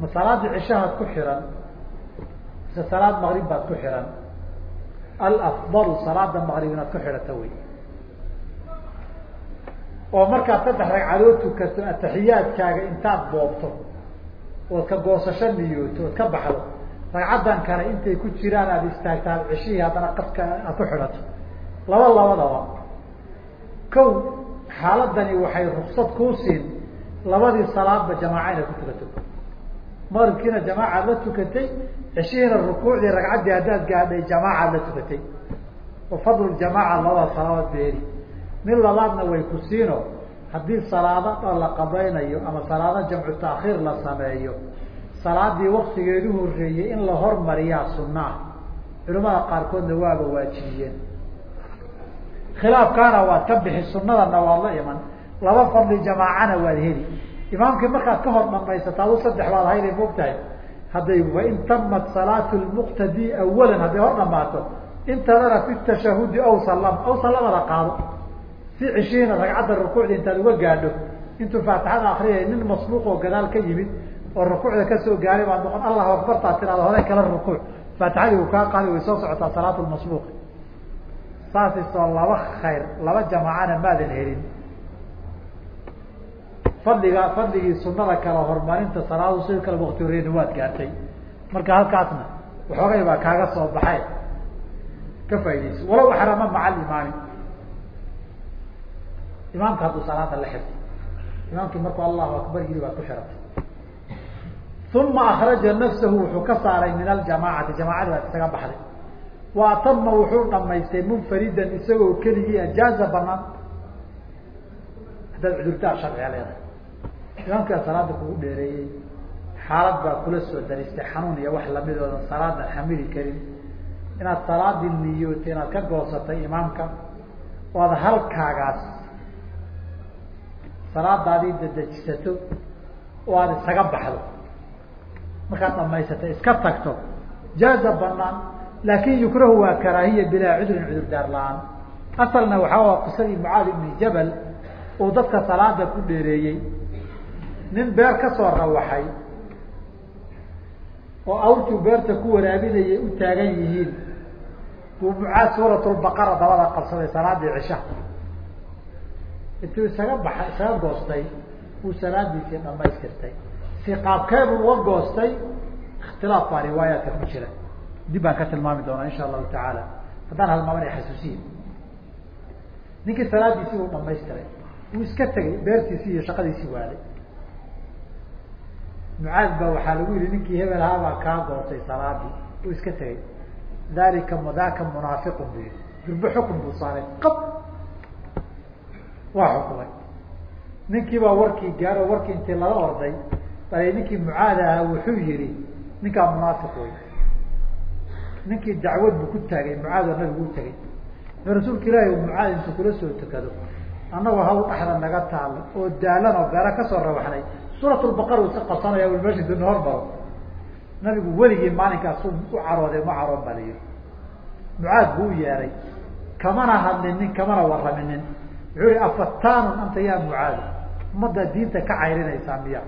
A: ma salaadii cishahaad ku xiran? Mise salaad maqrib baad ku xiran? Alafdalu salaada maqrib inaad ku xidhato wey. Oo markaad saddex ragcadood tukato ataxiyaadkaaga intaad boobto ood ka goosasho niyooto ood ka baxdo ragcaddan kale intay ku jiraan aada istaagto aad ceshihii haddana qaska aad ku xidhato laba labadaba kow xaaladani waxay ruksad kuu siin labadii salaadba jamaaca inaad ku tukato maqribkiina jamaacaad la tukatay ceshihiina rukuucdii ragcaddii haddaad gaadhay jamaacaad la tukatay. Wa fadlu jamaaca labada salaadood beeri. Mid labaadna way ku siino. Haddii salaado la qabaynayo ama salaado jamcu taakhiir la sameeyo salaadii waktigeedu horeeyey in la hormariyaa sunna ah culamada qaarkoodna waaba waajibiyeen. Khilaafkaana waad ka bixi sunadana waad la iman. Laba fadli jamaacana waad heli imaamkii markaad ka hor dhamaysata adu saddex baad hayday moogtahay. Hadday wain tamat salaatu lmuqtadi awalan hadday hor dhamaato intadana fi tashahudi aw salama aw salamada qaado. Si ceshihiina ragcadda rukuucda intaad uga gaadho. Intuu faatixada akriyay nin masbuuq gadaal ka yimid oo rukuucda ka soo gaaray baad noqon allahu akbartaa tiraada hore kala rukuuc. Faatixadii uu kaa qaadi way soo socotaa salaat lmasbuuq saasisoo laba khayr laba jamaacana maadan helin fadliga fadligii sunada kala horumarinta salaadu sidoo kale wakti horeena waad gaartay. Marka halkaasna waxoogay baa kaaga soo baxay. Ka faa'idayso walow axrama maca alimaami imaamka hadduu salaada la xirto imaamkii markuu allahu akbar yiri baad ku xiratay uma akraja nafsahu wuxuu ka saaray min aljamaacati jamaacadii baad isaga baxday. Wa atama wuxuu dhamaystay munfaridan isagoo keligii ajaaza banaan. Haddaad cudurtaa sharciga leedahay imaamkaa salaada kugu dheereeyey xaalad baa kula soo daristay xanuun iyo wax lamidoodan salaadan xamili karin. Inaad salaadii niyootay inaad ka goosatay imaamka oo aad halkaagaas salaadaadii dadejisato oo aada isaga baxdo. Markaad dhamaysatay iska tagto. Jaaza banaan laakin yukrahu waa karaahiya bilaa cudrin cudurdaar la'aan. Asalna waxaa qisadii mucaad ibni jabal uu dadka salaada ku dheereeyey nin beer ka soo rawaxay oo awrtuu beerta ku waraabinayay u taagan yihiin. Buu mucaad suuratulbaqara dabada qabsaday salaadii cisha. Intuu isaga baxa isaga goostay uu salaadiisii dhamaystirtay si qaabkeebuu uga goostay ikhtilaaf baa riwaayaadka ku jira. Dib baan ka tilmaami doonaa insha allahu tacaala. Haddaan halmaaman xasuusiye ninkii salaadiisii uu dhamaystiray uu iska tegay beertiisii iyo shaqadiisii waaday mucaad baa waxaa lagu yihi ninkii hebel ahaabaa kaa goostay salaadii. Uu iska tegay dalika daka munaafiqun bu yihi durbe xukun buu saaray. Qab! Waa xukumay ninkii baa warkii gaaro warkii intii laga orday balay ninkii mucaad ahaa wuxuu yihi ninkaa munaafiq wey ninkii dacwad buu ku taagay mucaad oo nabigu u tegay rasuulka ilaahi mucaad intuu kula soo tukado annagoo hawl dhexda naga taalo oo daalan oo beera ka soo rawaxnay suurat lbaqara uu iska qabsanaya u meesha duna hormaro nabigu weligii maalinkaas u carooday ma caroon baa la yihi mucaad buu u yeeray kamana hadlinin kamana warraminin wuxuu ihi afatanun anta ya mucaad? Ummadda diinta ka cayrinaysaa miya.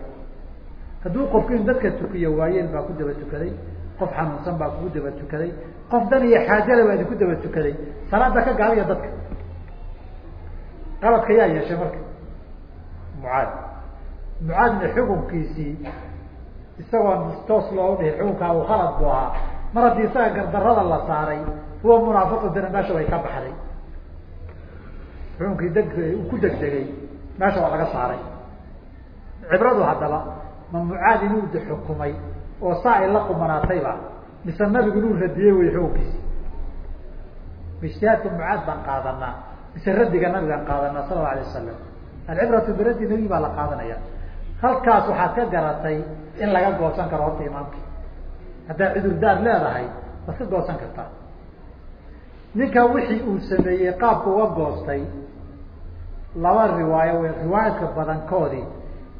A: Hadduu qofku in dadka tukiyo waayeel baa ku daba tukaday qof xanuunsan baa kugu daba tukaday qof dan iyo xaajada baa idinku daba tukaday salaada ka gaaliya dadka. Qaladka yaa yeeshay marka mucaad mucaadna xukunkiisii isagoon toos loogu dhihin xukunkaa uu khalad buu ahaa. Mar haddii isaga gardarada la saaray huwa munaafiqu dina meesha way ka baxday. Xukunkii deg uu ku degdegay meesha waa laga saaray. Cibradu haddaba ma mucaad inuu d xukumay oo saa ay la qumanaatayba mise nabigu inuu radiyey wey xukunkiisi? Ijtihaadka mucaad baan qaadanaa mise raddiga nabigaan qaadanaa sala la alay wasalam alcibratu biraddi nabi baa la qaadanaya halkaas waxaad ka garatay in laga goosan karo horta imaamki haddaad cudurdaar leedahay waad ka goosan kartaa ninka wixii uu sameeyey qaabka uga goostay laba riwaayo wey riwaayaadka badankoodii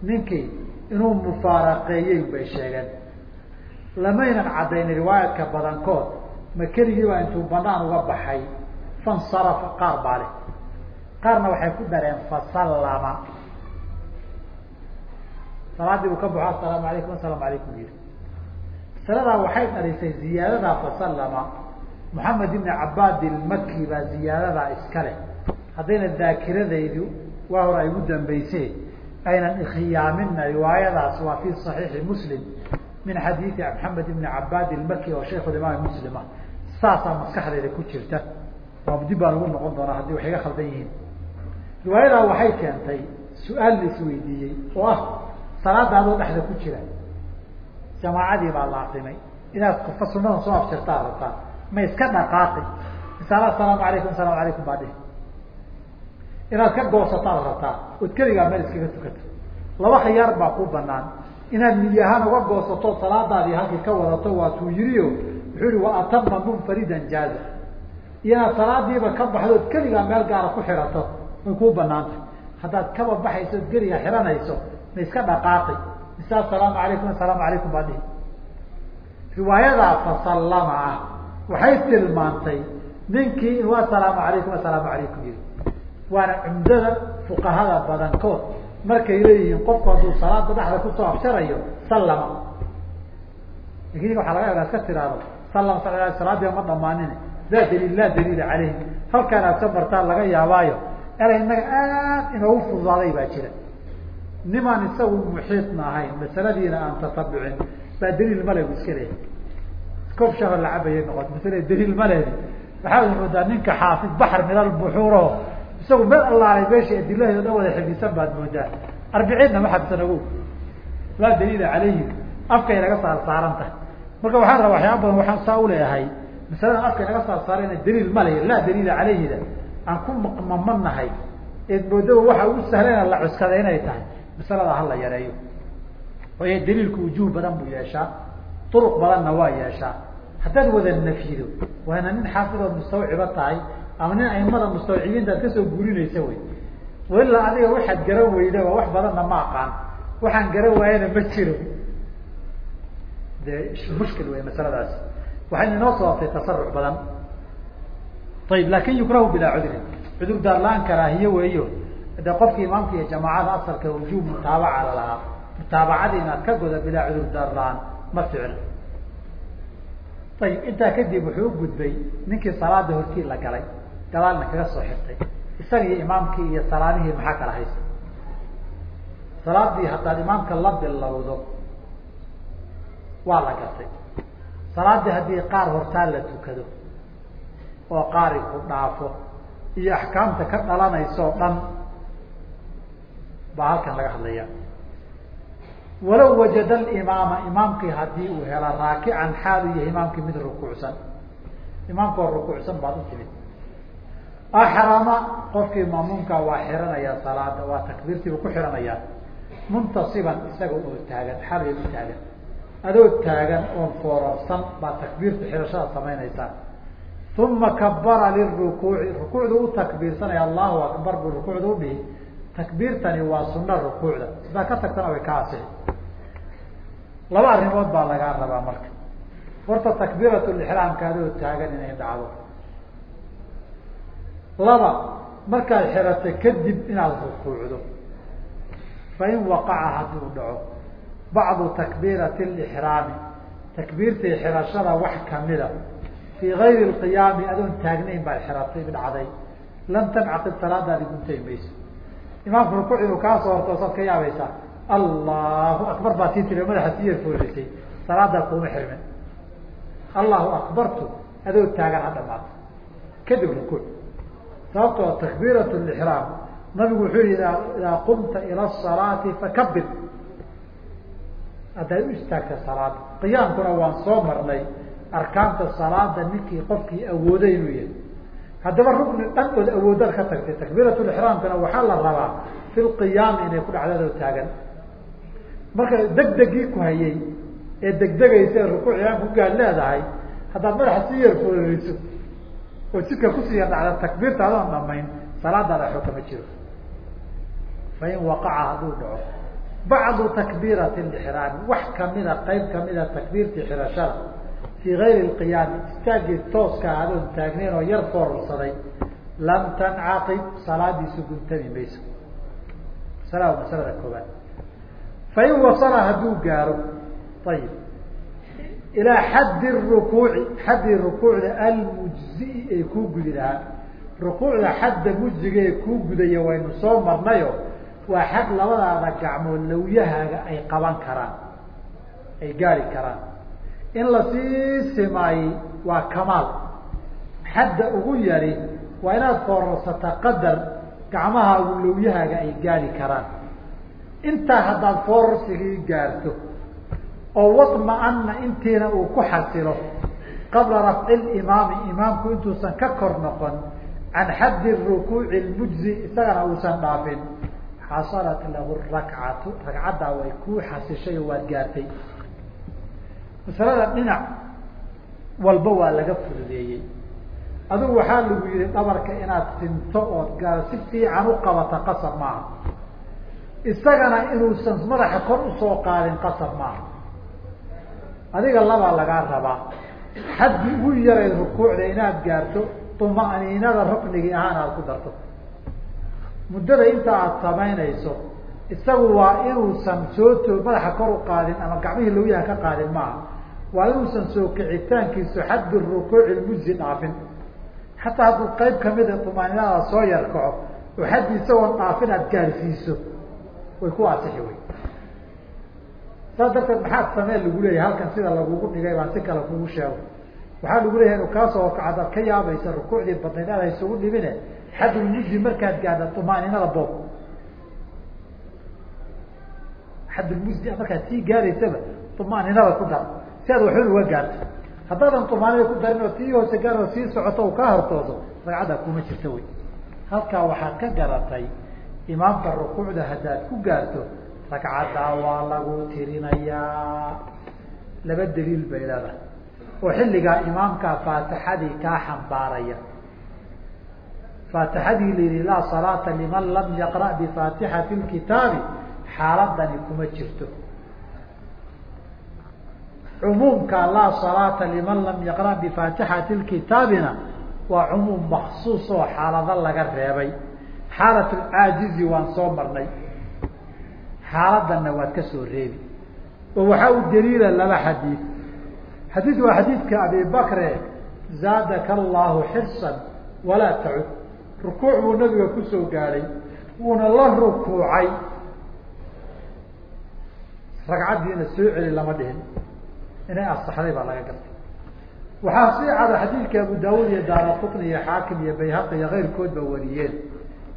A: ninkii inuu mufaaraqeeyey bay sheegeen. Lamaynan caddaynin riwaayaadka badankood ma keligii baa intuu banaan uga baxay fansarafa qaar baa leh. Qaarna waxay ku dareen fasallama salaadii uu ka baxo asalaamu alaykum asalaamu alaykum yiri masaladaa waxay dhalisay ziyaadadaa fasalama moxamed ibni cabaad ilmaki baa ziyaadadaa iska leh. Haddayna daakiradaydu waa hor ay ugu dambayse aynan ikhiyaamina riwaayadaas waa fi صaxiixi muslim min xadiidi maxamed ibni cabaad ilmaki oo shaykh imaam muslima saasaa maskaxdayda ku jirta. Waa dib baan ugu noqon doonaa haddii wax iga khaldan yihiin. Riwaayadaa waxay keentay su'aal la isweydiiyey oo ah salaada adoo dhexda ku jira. Jamaacadii baa la aqimay inaad kofa sunadan soo afjirtaa rabtaa ma iska dhaqaaqi. Misaala asalaamu alaykum asalaamu alaykum baa dhihi. Inaad ka goosataad rabtaa. Ood keligaa meel iskaga tukato laba khiyaar baa ku banaan inaad miyi ahaan uga goosato salaadaadii halkii ka wadato waatuu yiriyo wuxuu yihi wa atama munfaridan jaaza iyo inaad salaadiiba ka baxdood keligaa meel gaara ku xirato way kuu banaantay haddaad kaba baxayso od keligaa xiranayso ma iska dhaqaaqi. Mise asalaamu alaykum asalaamu alaykum baa dhihi. Riwaayadaa fasallama ah. Waxay tilmaantay ninkii inuu asalaamu alaykum asalaamu alaykum yiri. Waana cumdada fuqahada badankood markay leeyihiin qofku hadduu salaada dhexda ku soo absharayo sallama. Lakin waxaa laga yaaba iska tiraahdo sallam salaadiiba ma dhamaanin laa daliil laa daliila caleyhi halkaan aad ka laga yaabaayo erey innaga aad inoogu fududaaday baa jira nimaan isagu muxiidna ahayn masaladiina aan tatabucin baa daliil male bu iska leeyahy koob shaba la cabayay noqoto masale daliil maleedi waxaa moodaa ninka xaafid baxr min albuxuuro isagu meel allaalay meesha adilaheeda dhan wada xifdisan baad moodaa. Arbiciinna ma xabsan ogo laa daliila calayhi afkay naga saar saaran tahay marka waxaan rabaa waxyaaba badan waxaan saa uleeyahay masalada afkay naga saar saarana daliil ma leh laa daliila calayhida aan ku mamanahay eed moodaba waxa ugu sahlana la cuskada inay tahay masalada hala yareeyo. Waayo daliilku wujuh badan buu yeeshaa turuq badanna waa yeeshaa. Haddaad wada nafyido waana nin xaafidood mustawciba tahay ama nin aimada mustawcibiinta ad ka soo guurinaysa wey walaa adiga waxaad garan weydaba wax badanna ma aqaan. Waxaan garan waayana ma jiro. De mushkil wey masaladaasi waxayna inoo sababtay tasarux badan. Ayib laakiin yukrahu bilaa cudrin. Cudur daarlaan karaahiye weeyo de qofki imaamka iyo jamaacada asalka wujuub mutaabaca lalahaa mutaabacadii inaad ka goda bilaa cudur daarlaan ma ficil. Ayib intaa kadib wuxuu u gudbay ninkii salaada hortii la galay gadaalna kaga soo xirtay. Isaga iyo imaamkii iyo salaadihii maxaa kala haysa salaadii haddaad imaamka la bilowdo waa la gatay. Salaadii haddii qaar hortaa la tukado oo qaari ku dhaafo iyo axkaamta ka dhalanaysa oo dhan baa halkan laga hadlaya. Walow wajada alimaama imaamkii haddii uu hela raakican xaal u yahay imaamkii mid rukuucsan. Imaamka oo rukuucsan baad u timid. Axrama qofkii maamuumka waa xiranaya salaada waa takbiirtii buu ku xiranayaa muntasiban isaga oo taagan xalay u taagan. Adoo taagan oon foorarsan baa takbiirta xirashada samaynaysaa uma kabara lirukuuci rukuucdu u takbiirsanaya allahu akbar buu rukuucda udhihi takbiirtani waa suna rukuucda. Sidaa ka tagtana way ka asixi laba arrimood baa lagaa rabaa marka. Horta takbiirat lixraamka adoo taagan inay dhacdo. Laba markaad xirato kadib inaad rukuucdo. Fain waqaca hadduu dhaco. Bacdu takbiirati lixraami takbiirtii xirashada wax kamida fii gayri lqiyaami adoon taagnayn baad xiratay dhacday lam tancaqid salaadaadi guntay mayso imaamku rukuuc inuu kaa soo horto saad ka yaabaysaa allahu akbar baa tii tiri madaxa sii yarfoorisay salaadaa kuuma xirmin. Allahu akbartu adoo taagan ha dhamaato kadib rukuuc. Sababtoo takbiirat lixraam nabigu wuxuu yihi idaa qumta ila asalaati fakabir haddaad u istaagta salaada qiyaamkuna waan soo marnay. Arkaanta salaada ninkii qofkii awooday inuu yahay haddaba rukni dhan ood awoodad ka tagtay takbiirat lixraamkana waxaa la rabaa fi lqiyaami inay ku dhacdo adoo taagan. Marka degdegii ku hayay ee degdegaysa ee rukuuc imaamka ugaad leedahay haddaad madaxa sii yarfooreyso oo jidka ku sii yardhacda takbiirta adoon dhamayn salaadaada xog kama jiro. Fain waqaca hadduu dhaco. Bacdu takbiirati lixraami wax kamida qayb kamida takbiirtii xirashada fii gayri lqiyaami istaagii tooska adoon taagnayn oo yar foorarsaday lam tancaqid salaadiisu guntami mayso masala masalada koobaad fain wasala hadduu gaaro ayib ilaa xaddi rukuuci xaddii rukuucda almujzii ee kuu gudi lahaa rukuucda xadda mujziga ee kuu gudaya waynu soo marnayo waa xad labadaada gacmood lawyahaaga ay qaban karaan ay gaari karaan in la sii simaayey waa kamaal. Xadda ugu yari waa inaad foorarsato qadar gacmahaagu lawyahaaga ay gaari karaan. Intaa haddaad foorarsigii gaarto oo wadma-ana intiina uu ku xasilo qabla rafci limaami imaamku intuusan ka kor noqon can xaddi rukuuci lmujzi isagana uusan dhaafin xasalat lahu rakcatu ragcaddaa way kuu xasishay oo waad gaartay masalada dhinac walba waa laga fududeeyey. Adigu waxaa lagu yihi dhabarka inaad sinto ood gaaro si fiican u qabata qasab maaha. Isagana inuusan madaxa kor u soo qaadin qasab maaha. Adiga labaa lagaa rabaa. Xaddii ugu yarayd rukuucda inaad gaarto tuma'niinada ruknigii ahaan aad ku darto. Muddada inta aad samaynayso isagu waa inuusan soo to madaxa kor u qaadin ama gacmihii lawyaha ka qaadin maaha waa inuusan soo kicitaankiisu xaddi rukuuci lmujzi dhaafin. Xataa hadduu qayb kamida tumaaninada soo yarkaco oo xaddi isagoon dhaafin aad gaarsiiso way ku asixi wey saas darteed maxaa samee lagu leeyahay? Halkan sida lagugu dhigay baan si kale kugu sheego waxaa lagu leeyahay inu kaasoo kacad ad ka yaabaysa rukuucdii badnayd aad haysugu dhibine xadulmujzi markaad gaadha tumaaninada boob xadulmujzi markaad sii gaaraysaba tumaaninada ku dar si aad waxun uga gaarto haddaadan tumaanida ku darin oo tii hoose gaar oo sii socoto u kaa hortoodo ragcadda kuma jirta wey. Halkaa waxaad ka garatay imaamka rukuucda haddaad ku gaarto ragcaddaa waa lagu tirinayaa. Laba daliil bay leedahay. Oo xilligaa imaamkaa faatixadii kaa xambaaraya. Faatixadii la yihi laa salaata liman lam yaqra' bifaatixati lkitaabi xaaladani kuma jirto cumuumka laa salaata liman lam yaqra' bifaatixati lkitaabina waa cumuum maksuus oo xaalado laga reebay. Xaalat lcaajizi waan soo marnay. Xaaladanna waad ka soo reebi. Oo waxaa u daliila laba xadiid xadiid waa xadiidka abi bakre zaadaka allahu xirsan walaa tacud. Rukuuc buu nabiga ku soo gaadhay wuuna la rukuucay. Ragcaddiina soo celi lama dhihin inay asaxday baa laga gartay. Waxaa sii cada xadiidka abu daawud iyo daara iyo xaakim iyo bayhaqi iyo keyrkood ba wariyeen.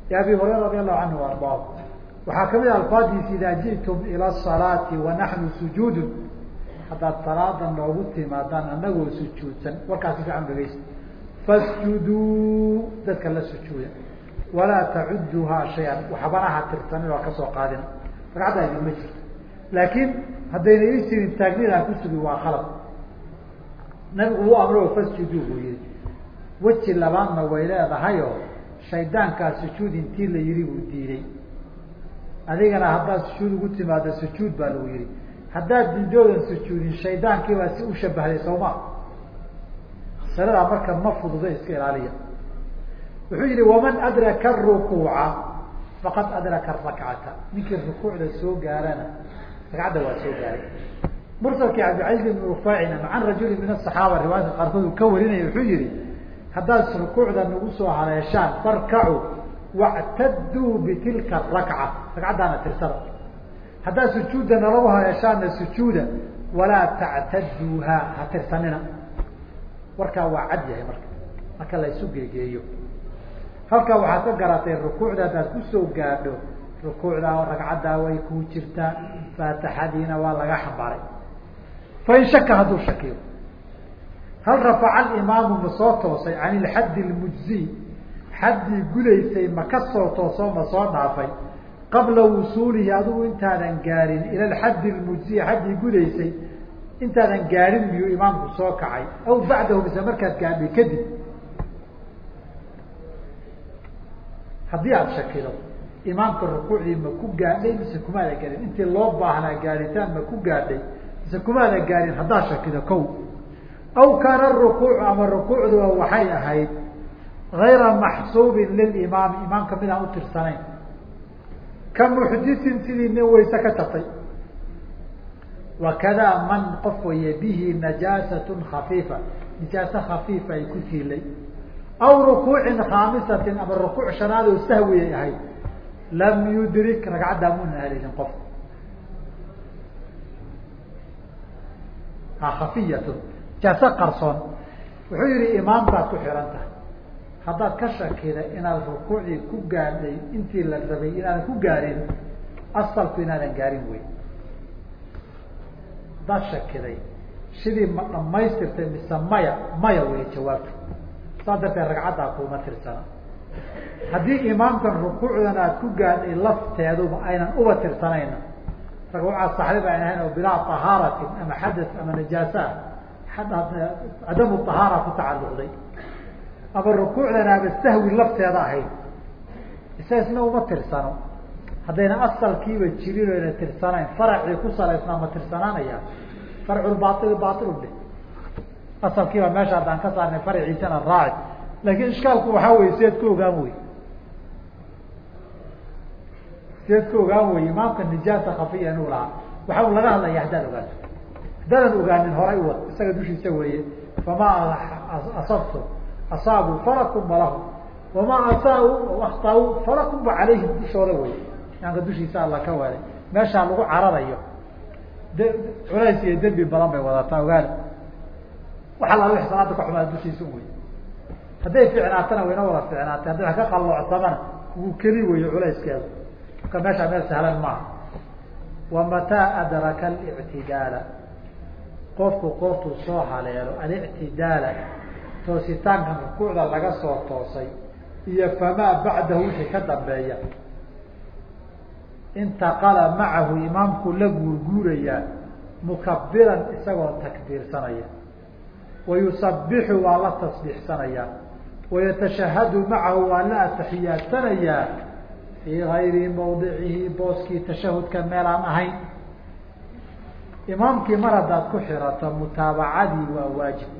A: E abi hurayra radi allahu canhu arbaahu waxaa ka mid a alfaadiisi idaa ji'tum ila asalaati wa sujuudun. Haddaad salaada noogu timaadaan anagoo sujuudsan warkaasi fiican dhegeysta fasjuduu dadka la sujuuda. Walaa tacuduhaa shay-an. Waxbanaha tirsanin oo ka soo qaadina ragcadda idinma jirto laakiin haddayna ii jirin taagnidaan ku sugi waa khalad. Nabigu uu amro fasjuduu buu yihi weji labaadna way leedahayoo shaydaankaa sujuud intii la yihi buu diiday. Adigana haddaad sujuud ugu timaado sujuud baa lagu yihi haddaad diidoodan sujuudin shaydaankii baa si u shabahday sawma masaladaa marka ma fududa iska ilaaliya. Wuxuu yihi waman adraka rukuuca faqad adraka rakcata ninkii rukuucda soo gaarana ragcadda waa soo gaaray. Mursalkii cabdilcaziz ibn rufaacina can rajuli min asaxaaba riwaayadka qaarkood uu ka warinaya wuxuu yihi haddaad rukuucda nagu soo haleeshaan farkacuu wactaduu bitilka rakca. Ragcaddaana tirsada. Haddaad sujuudda nalagu haleeshaana sujuuda walaa tactaduuha ha tirsanina. Warkaa waa cad yahay marka marka la isu geegeeyo. Halkaa waxaad ka garatay rukuucda haddaad ku soo gaadho rukuucdaa ragcaddaa way kuu jirtaa faatixadiina waa laga xambaaray fain shaka hadduu shakiyo. Hal rafaca alimaamu ma soo toosay can ilxaddi lmujziy xaddii gudaysay ma ka soo toosoo ma soo dhaafay. Qabla wusuulihi adigu intaadan gaadhin ila alxaddi lmujziy xaddii gudaysay intaadan gaadhin miyuu imaamku soo kacay. Aw bacdahu mise markaad gaadhay kadib. Haddii aada shakido imaamka rukuucdii ma ku gaadhay mise kumaada gaadhin? Intii loo baahnaa gaadhitaan ma ku gaadhay? Mise kumaada gaadhin haddaad shakido kow. Aw kaana rukuucu ama rukuucduba waxay ahayd gayra maxsuubin lilimaami imaamka mid aan u tirsanayn. Ka muxdisin sidii nin wayse ka jabtay wakadaa man qof waye bihi najaasatun khafiifa. Nijaaso khafiifa ay ku tiilay aw rukuucin khaamisatin ama rukuuc shanaad oo sahwiyay ahayd lam yudrik ragcaddaa muna helinin qof. Ha khafiyatun. Nijaaso qarsoon. Wuxuu yihi imaam baad ku xihan tahay haddaad ka shakida inaad rukuucdii ku gaadhay intii la rabay inaadan ku gaarin asalku inaadan gaarin wey haddaad shakiday sidii ma dhamaystirtay mise maya maya wey jawaabtu saas darteed ragcaddaa kuuma tirsana haddii imaamkan rukuucdan aad ku gaadhay lafteeduba aynan uba tirsanayna rukuucaa saxriba ayna ahayn oo bilaa tahaaratin ama xadas ama najaasa cadamu tahaara ku tacalluqday. Ama rukuucdan aba sahwi lafteeda ahayd isa isna uma tirsano. Haddayna asalkiiba jirin ayna tirsanayn faracii ku salaysnaa ma tirsanaanaya. Farculbaaili baail dhe asalkiiba meesha haddaan ka saarnay faraciisana raaci laakin ishkaalku waxaa wey seed ku ogaan wey seed ku ogaan wey imaamka nijaasa kafiya inuu lahaa. Waxa u laga hadlaya haddaad ogaato haddaadan ogaanin horay uwad isaga dushiisa weeye famaa asabtu asaabu falakum balahu wamaa asaa-u akhtaa-u falakum ba calayhim dushooda wey imaamka dushiisa alla ka waaday meeshaa lagu cararayo culays iyo dembi badan bay wadataa ogaada. Waxa la wix salaada ka xumaada dushiisa wey hadday ficnaatana wayna wada ficnaatay hadday wax ka qalloocsamana wuu keli weeye culayskeeda marka meeshaa meel sahlan maaha wamataa adraka alictidaala qofku qoftuu soo haleelo alictidaala toositaankan rukuucda laga soo toosay iyo famaa bacdahu wixii ka dambeeya. Intaqala macahu imaamku la guurguurayaa mukabiran isagoo takbiirsanaya. Wayusabixu waa la tasbiixsanayaa wayatashahadu macahu waa la atixiyaadsanayaa fii gayri mawdicihi booskii tashahudka meel aan ahayn imaamkii mar haddaad ku xirato mutaabacadii waa waajib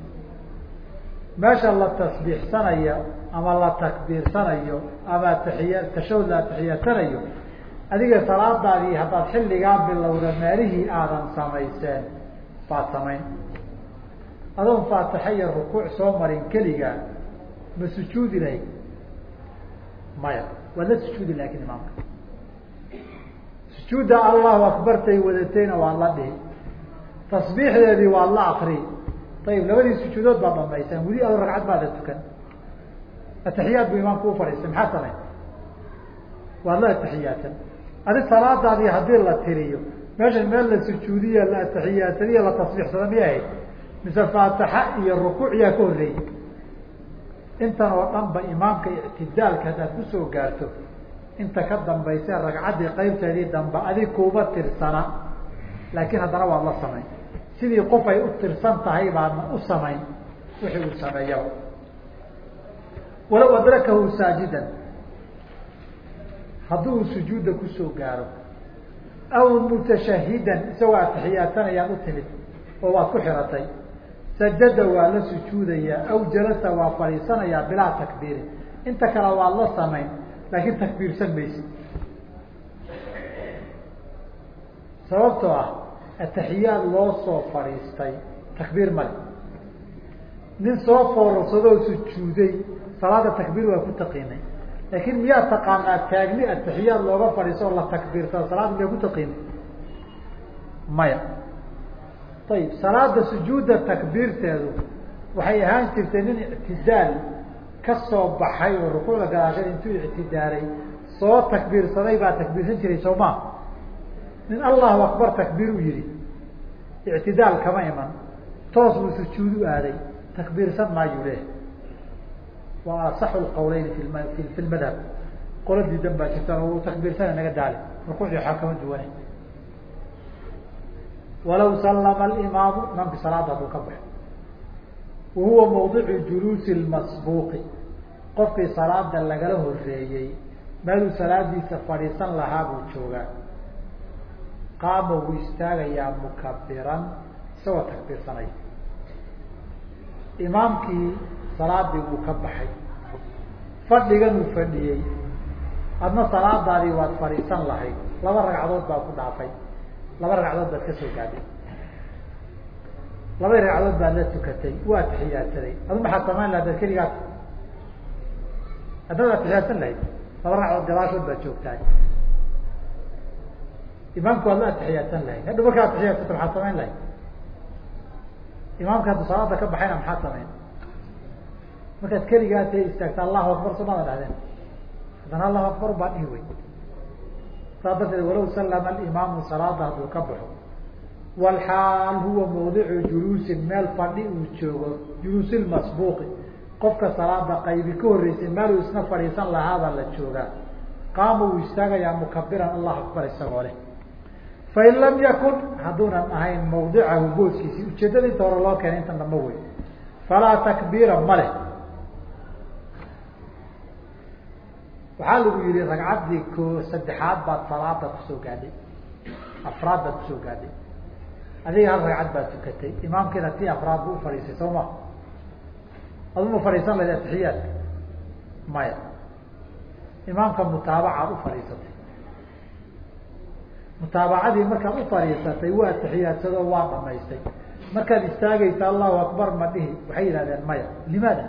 A: meesha la tasbiixsanayo ama la takbiirsanayo ama atiya tashahud la atixiyaadsanayo adiga salaadaadii haddaad xilligaa bilowda meelihii aadan samayseen baad samayn adoon faatixa iyo rukuuc soo marin keligaa ma sujuudi lahayd? Maya. Waad la sujuudi laakin imaamka. Sujuudda allahu akbartay wadatayna waad la dhihi. Tasbiixdeedii waad la akri ayib labadii sujuudood baad dhamaysaan weli ado ragcad baada tukan. Atixiyaad buu imaamku ufadhiistay maxaa samayn waad la atixiyaadsan adi salaadaadii haddii la tiriyo meeshan meel la sujuudiya la atixiyaadsaniya la tasbiixsada miyay ahayd? Mise faatixa iyo rukuuc yaa ka horreeyey intan oo dhan ba imaamka ictidaalka haddaad ku soo gaarto inta ka dambaysa ragcaddii qaybteedii dambe adig kuuma tirsana. Laakiin haddana waad la samayn. Sidii qof ay u tirsan tahay baadna u samayn wixii uu sameeyaba walaw adrakahu saajidan. Haddii uu sujuudda ku soo gaaro aw mutashahidan isagoo atixiyaadsanayaan u timid oo waad ku xiratay sajada waa la sujuudayaa aw jalasa waa fadhiisanayaa bilaa takbiirin inta kale waad la samayn laakiin takbiirsan maysid sababtoo ah atixiyaad loo soo fadhiistay takbiir male nin soo foorarsadoo sujuuday salaada takbiir waa ku taqiinay. Laakiin miyaa taqaanaa taagni atixiyaad looga fadhiiso oo la takbiirsado salaada miyaa ku taqiinay? Maya ayib salaada sujuudda takbiirteedu waxay ahaan jirtay nin ictidaal ka soo baxay oo rukuucda gadaashada intuu ictidaalay soo takbiirsaday baa takbiirsan jiray soo maa nin allahu akbar takbiir u yihi ictidaal kama iman toos buu sujuud u aaday takbiirsan maayuu leh waa asaxu lqawleyn fi lmadhab qola diidan baa jirtaan oo takbiirsana naga daali rukuucdii waxaa kama duwane walaw sallama alimaamu imaamki salaada hadduu ka baxo. Wa huwa mawdicu juluusi lmasbuuqi qofkii salaada lagala horeeyey meeluu salaadiisa fadhiisan lahaa buu joogaa. Qaama wuu istaagayaa mukabiran isagoo takbiirsanaya imaamkii salaadii wuu ka baxay. Fadhigan uu fadhiyey. Adna salaadaadii waad fadhiisan lahayd. Laba ragcadood baa ku dhaafay laba ragcadood baad ka soo gaadhay. Labay ragcadood baad la tukatay waa atixiyaadsaday adu maxaad samayn laha dad keligaas haddaad atixiyaadsan lahayd laba ragcadood gadaashood baad joogtahay. Imaamku waad la atixiyaadsan lahayd hadha markaa atixiyaadsato maxaad samayn lahayd? Imaamka haddu salaada ka baxayna maxaad samayn? Markaad keligaa ta istaagta allahu akbar sunada dhahdeen haddana allahu akbar baa dhihi wey saas darteed walaw sallama alimaamu salaada hadduu ka baxo. Walxaal huwa mawdicu juluusin meel fadhi uu joogo juluusilmasbuuqi qofka salaada qaybi ka horreysay meeluu isna fadhiisan lahaabaa la joogaa. Qaama uu istaagayaa mukabiran allahu akbar isagoo leh. Fain lam yakun hadduunan ahayn mawdicahu booskiisii ujeeddada inta hore loo keenay intan damba wey falaa takbiira ma leh waxaa lagu yihi ragcaddii ko saddexaad baad salaada ku soo gaadhay. Afraad baad ku soo gaadhay. Adiga hal ragcad baad tukatay. Imaamkiina tii afraad bu ufadhiisay soo ma? Aduma fadhiisan lahayd atixiyaadka maya imaamka mutaabacaad ufadhiisatay mutaabacadii markaad ufadhiisatay waa atixiyaadsadoo waa dhamaystay. Markaad istaagaysa allahu akbar ma dhihi. Waxay yihahdeen maya limaada?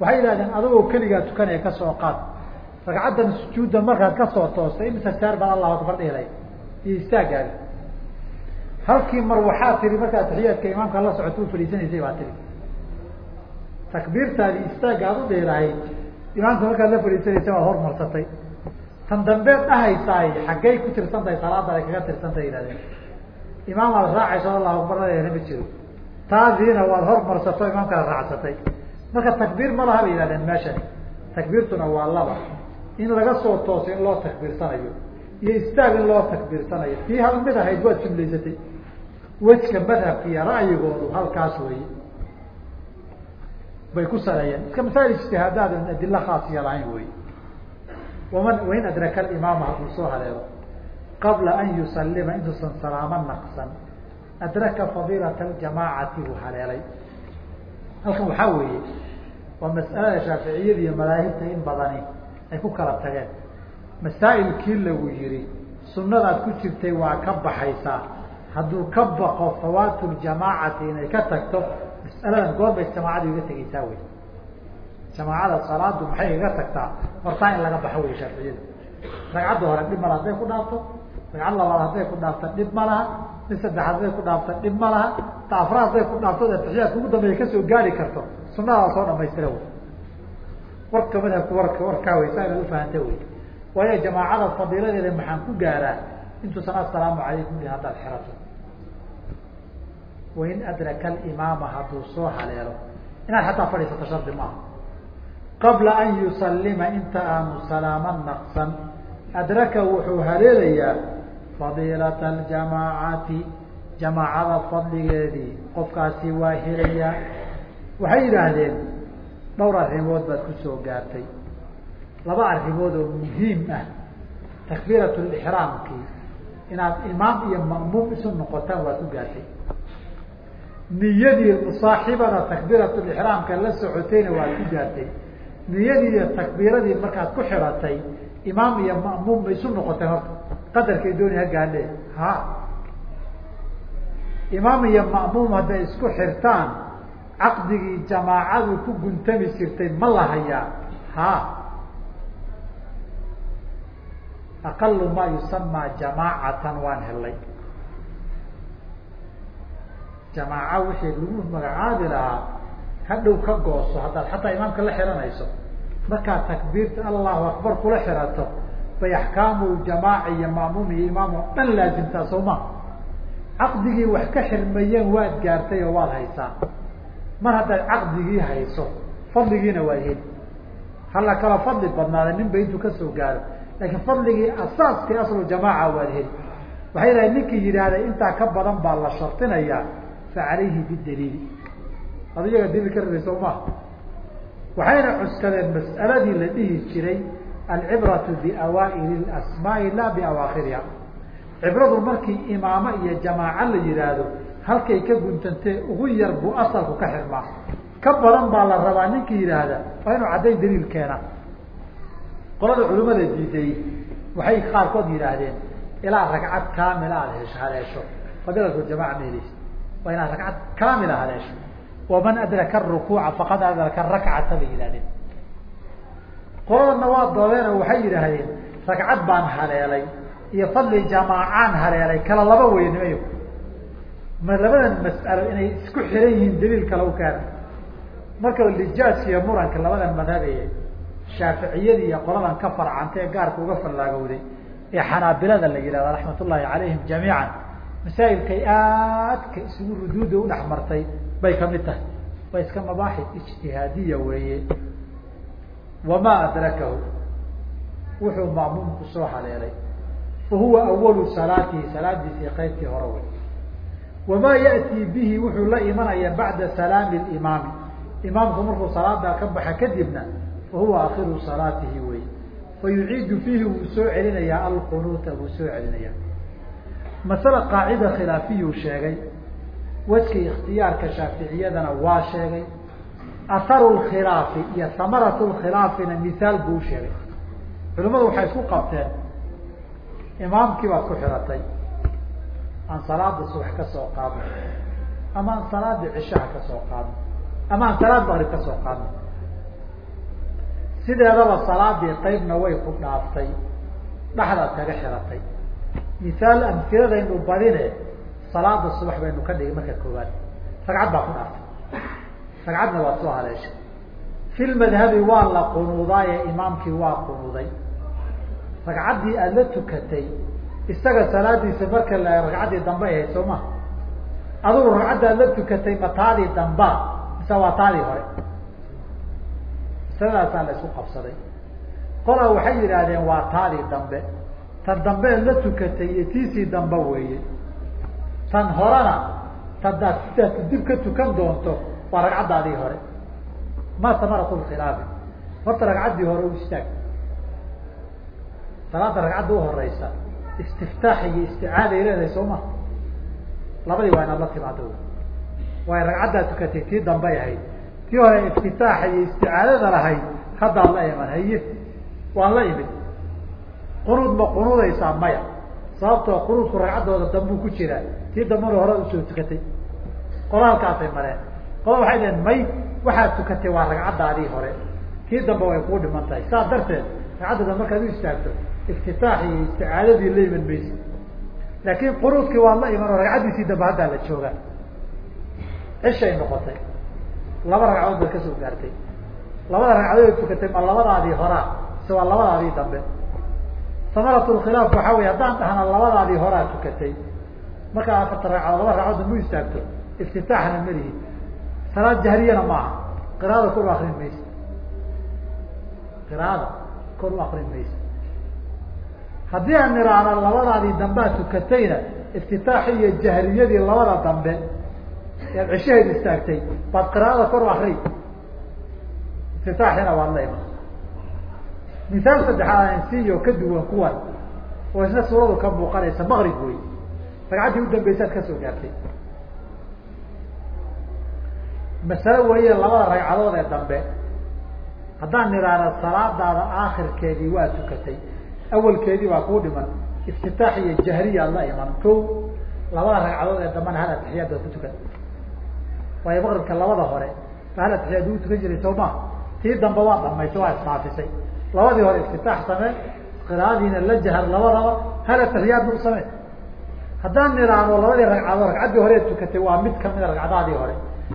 A: Waxay yihahdeen adagoo keligaa tukanaya ka soo qaad ragcaddan sujuudda markaad ka soo toostay imisa saar baad allahu akbar dhihi lahayd iyo istaagaaga halkii mar waxaa tiri markaa atixiyaadka imaamka la socoto u fadhiisanaysay baa tiri. Takbiirtaadii istaagga aad u dhihi lahayd imaamka markaad la fadhiisanaysay waad hormarsatay tan dambeed dhahaysaay xaggay ku tirsan tahay salaada ay kaga tirsan tahay yihahdeen imaam aad raacayso allahu akbar ladeena ma jiro taadiina waad hormarsato imaamkaad raacsatay. Marka takbiir ma laha bay yihahdeen meeshani. Takbiirtuna waa laba in laga soo tooso in loo takbiirsanayo iyo istaag in loo takbiirsanayo. Tii hal mid ahayd waad jumlaysatay. Wejka madhabka iyo ra'yigoodu halkaas weeye. Bay ku saleeyeen iska masaa'il ijtihaadaad on adilo khaasiya lahayn wey waman wain adraka alimaama hadduu soo haleelo. Qabla an yusalima intuusan salaamo naqsan adraka fadiilata aljamaacati buu haleelay. Halkan waxaa weeye waa mas'alada shaaficiyada iyo madaahibta in badani ay ku kala tageen. Masaa'ilkii lagu yihi sunadaad ku jirtay waa ka baxaysaa. Hadduu ka baqo fawaatu ljamaacati inay ka tagto mas'aladan goorbay jamaacadu iga tegeysaa wey jamaacada salaadu maxay iga tagtaa? Hortaa in laga baxo wey shaaficiyada ragcadda hore dhib mala hadday ku dhaafto. Ragcad labaad hadday ku dhaafto dhib ma laha. Mid saddexaad hadday ku dhaafto dhib ma laha. Ta afraad hadday ku dhaafto atixiyaadka ugu dambeeya ka soo gaari karto. Sunnadaa soo dhamaystira wey warka madhabka warka warkaa wey saa inaad ufahanta wey waayo jamaacada fadiiladeeda maxaan ku gaaraa? Intuusan assalaamu calaykum din haddaad xirato. Wain adraka alimaama hadduu soo haleelo. Inaad xataa fadhiisato shardi maaha qabla an yusalima inta aanu salaamo naqsan adraka wuxuu haleelayaa fadiilata aljamaacati jamaacada fadligeedii qofkaasi waa helayaa. Waxay yidhaahdeen dhowr arrimood baad ku soo gaartay. Laba arrimood oo muhiim ah. Takbiirat lixraamkii inaad imaam iyo ma'muum isu noqotaan waad ku gaartay. Niyadii musaaxibada takbiirat lixraamka la socotayna waad ku gaartay. Niyadii iyo takbiiradii markaad ku xiratay imaam iyo ma'muum ma isu noqoteen horta qadarkay dooni ha gaadhe ha. Imaam iyo ma'muum hadday isku xirtaan caqdigii jamaacadu ku guntami jirtay ma la hayaa ha. Aqalu ma yusamaa jamaacatan waan helay. Jamaaca wixii lagu magacaabi lahaa hadhow ka gooso haddaad xataa imaamka la xiranayso. Markaad takbiirta allahu akbar kula xirato bay axkaamu jamaaca iyo ma'muum iyo imaam oo dhan laazimtaa soo ma? Caqdigii wax ka xirmayeen waad gaartay oo waad haysaa mar haddaad caqdigii hayso fadligiina waad heli. Hala kala fadli badnaada nin ba intuu ka soo gaaro. Laakiin fadligii asaaskii aslu jamaaca waad heli. Waxay dhahay ninkii yidhaahday intaa ka badan baa la shardinayaa fa calayhi bidaliili ad iyaga daliil ka rabay waxayna cuskadeen mas'aladii la dhihi jiray alcibratu biawaaili asmaai la biawaakhiriha. Cibradu markii imaamo iyo jamaaco la yihaahdo halkay ka guntantee ugu yar buu asalku ka xirmaa ka badan baa la rabaa ninkii yidhaahda waa inuu caddayn daliil keena. Qolada culimada diiday waxay qaarkood yidhaahdeen ilaa ragcad kaamila aada hesho haleesho fadiilatu jamaca ma heleysa waa inaad ragcad kaamila haleesho waman adraka arukuuca faqad adraka rakcata bay yidhahdeen qoladana waa doodeen oo waxay yidhaahdeen ragcad baan haleelay iyo fadli jamaacaan haleelay kala laba weynimayo ma labadan mas'alo inay isku xiran yihiin daliil kale u keena marka lijaaska iyo muranka labadan madhabe shaaficiyada iyo qoladan ka farcanta ee gaarka uga fallaagowday ee xanaabilada la yihahda raxmat ullahi calayhim jamiican masaa'ilkay aadka isugu ruduuda udhex martay bay ka mid tahay. Waa iska mabaaxid ijtihaadiya weeye. Wamaa adrakahu wuxuu maamuumku soo haleelay. Fa huwa awalu salaatihi salaadiisii qaybtii hore wey wamaa ya'tii bihi wuxuu la imanaya bacda salaami limaami imaamku markuu salaadaa ka baxa kadibna fa huwa akiru salaatihi wey. Fa yuciidu fiihi wuu soo celinayaa alqunuuta wuu soo celinayaa. Masale qaacida khilaafiyuu sheegay. Wejka ikhtiyaarka shaaficiyadana waa sheegay. Aharu lkhilaafi iyo samaratu lkhilaafina mihaal buu sheegay. Culimadu waxay isku qabteen. Imaamkii baad ku xiratay aan salaada subax ka soo qaadno. Ama aan salaada cishaha ka soo qaadno. Ama aan salaad maqrib ka soo qaadno. Sideedaba salaadii qaybna way ku dhaaftay. Dhexdaad kaga xiratay. Misaal amfiladaynu badine salaada subax baynu ka dhigay marka koowaad. Ragcad baa ku dhaaftay. Ragcadna waad soo haleeshay. Fi lmadhabi waa la qunuudaaye imaamkii waa qunuuday. Ragcaddii aada la tukatay isaga salaadiisa marka la ragcaddii dambe ahayd soo ma. Adugu ragcadda aad la tukatay ma taadii damba mise waa taadii hore? Masaladaasaa la isku qabsaday. Qolaa waxay yidhaahdeen waa taadii dambe. Tan dambe eed la tukatay iyo tiisii dambe weeye. Tan horena tadaad sidaas dib ka tukan doonto waa ragcaddaadii hore. Ma samaratu lkhilaafi horta ragcaddii hore u istaag. Salaada ragcadda uhoreysa istiftaax iyo isticaaday leedahay soo ma? Labadii waa inaad la timaado. Waayo ragcaddaa tukatay tii dambay ahayd. Tii hore iftitaaxa iyo isticaadada lahayd haddaad la iman haye. Waan la imid. Qunuud ma qunuudaysaa maya. Sababtoo qunuudku ragcaddooda dambuu ku jiraa. Tii dambana hore u soo tukatay. Qola halkaasay mareen. Qola waxay dhaheen may waxaad tukatay waa ragcaddaadii hore. Tii dambe way kuu dhiman tahay saas darteed ragcadda dambe markaad u istaagto iftitaax iyo isticaadadii la iman maysa laakiin qunuudkii waad la iman oo ragcaddiisii dambe haddaa la joogaa cishay noqotay laba ragcadood baad ka soo gaartay labada ragcadood ad tukatay ma labadaadii horaa mise waa labadaadii dambe samarat lkhilaaf waxaa wey haddaan dhahna labadaadii horaa tukatay markaa afarta ragcadood laba ragcadood ma istaagto iftitaaxna malihi salaad jahriyana maaha qiraada kor u akrin maysa qiraada kor u akrin maysa haddii aan niraana labadaadii dambea tukatayna iftitaaxi iyo jahriyadii labada dambe ead cishaheed istaagtay baad qiraada kor u akri iftitaaxina waad la iman. Misaal saddexaad ansiyo ka duwan kuwan oo isna suuradu ka muuqanaysa maqrib wey ragcaddii u dambeysaad ka soo gaartay. Masale weeye labada ragcadood ee dambe haddaan nidhaahno salaadaada aakhirkeedii waa tukatay awalkeedii waa kuu dhiman. Iftitaax iyo jahriyaad la iman. Ko labada ragcadood ee dambena hal atixiyaad baad ku tukan. Waayo maqribka labada hore ba hal atixiyaad ugu tukan jiray soo ma? Tii dambe waa dhamaysay waa isnaafisay labadii hore iftitaax samee qiraadiina la jahar labadaba hal atixiyaadna u samee. Haddaan nidhaahno labadii ragcadood ragcaddii hore tukatay waa mid kamida ragcadaadii hore.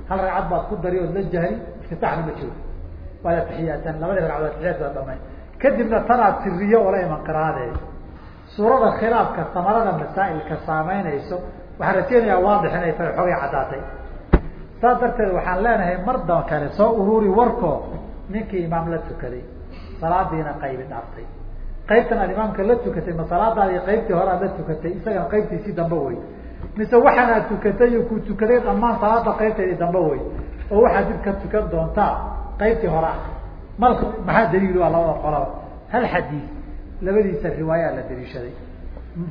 A: Hal ragcad baad ku dari ood la jahri iftitaaxna ma jiro. Waad atixiyaatan labadii ragcadood atixiyaadka dhamay kadibna tanaad siriyo oola iman qiraadeed suurada khilaafka samarada masaa'ilka saameynayso waxaan rajeynayaa waadix inay tahay xogay caddaatay. Saas darteed waxaan leenahay mar daba kale soo ururi warkoo ninkii imaam la tukaday salaadiina qaybi dhaaftay qaybtan aad imaamka la tukatay ma salaadaadii qaybtii hore aad la tukatay isagana qaybtiisii dambe wey mise waxaan aad tukatay iyo ku tukaday dhammaan salaada qaybteedii dambe wey oo waxaad dib ka tukan doontaa qaybtii hore ah mal maxaa daliil ah labada qolaba hal xadiis labadiisa riwaayaa la daliishaday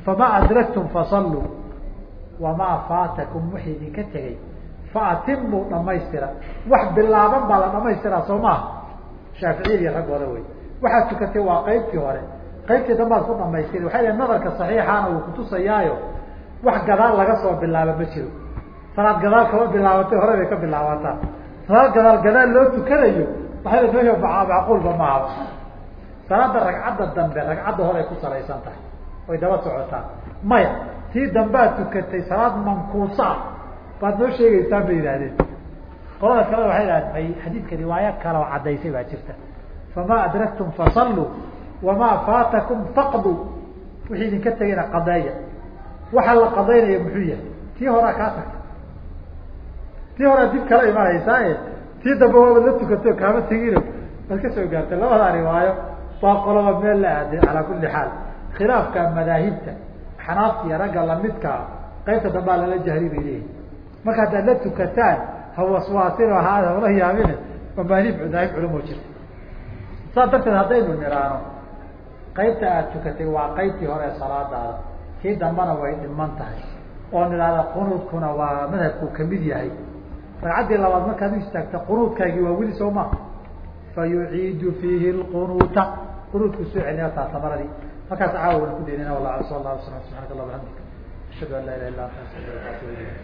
A: famaa adraktum fasalluu wamaa faatakum wixii idinka tegay. Faatimu dhamaystira. Wax bilaaban baa la dhamaystiraa soo maaha shaaficiyadii raggooda wey. Waxaad tukatay waa qaybtii hore. Qaybtii dambaad ku dhamaystiri. Waxay lehay nadarka saxiixaana wuu kutusayaayo wax gadaal laga soo bilaaba ma jiro. Salaad gadaal kama bilaabatay hore ka bilaabataa. Salaad gadaal gadaal loo tukanayo waxay meesha macquulba maahaba salaada ragcadda dambe ragcadda horay ku salaysan tahay. Way daba socotaa maya tii dambaad tukatay salaad mankuusa ah baad noo sheegeysaan bay yidhahdeen qolada kalena waxay idhahdeen xadiidka riwaayo kale oo caddaysay baa jirta. Famaa adraktum fasalluu wamaa faatakum faqdu wixii idinka tegayna qadeeya waxa la qadaynaya muxuu yahay? Tii horaa kaa tagta tii horaa dib kala imanaysaa tii dambe waabad la tukato kaama tegino baad ka soo gaartay labadaa riwaayo baa qolaba meel la aaday calaa kulli xaal. Khilaafka madaahibta xanaafta iyo ragga lamidkaa qaybta dambaa lala jahri bay leeyihiin marka haddaad la tukataan hawaswaasin ha hawla yaabine mamaahib madaahib culamoo jirta. Saas darteed haddaynu niraano qaybta aad tukatay waa qaybtii hore salaadaada. Kii dambana way dhiman tahay. Oo nidhaahda qunuudkuna waa madhabku ka mid yahay ragcaddii labaad markaad istaagta qunuudkaagii waa weli soo maa fa yuciidu fiihi lqunuuta qunuudku soo celina taa samaradii halkaas caawa ku daynana wallah sal allah ala slam allah bxamdik ashhadu an laa ilaha illa anta astaqirka atubu ilayk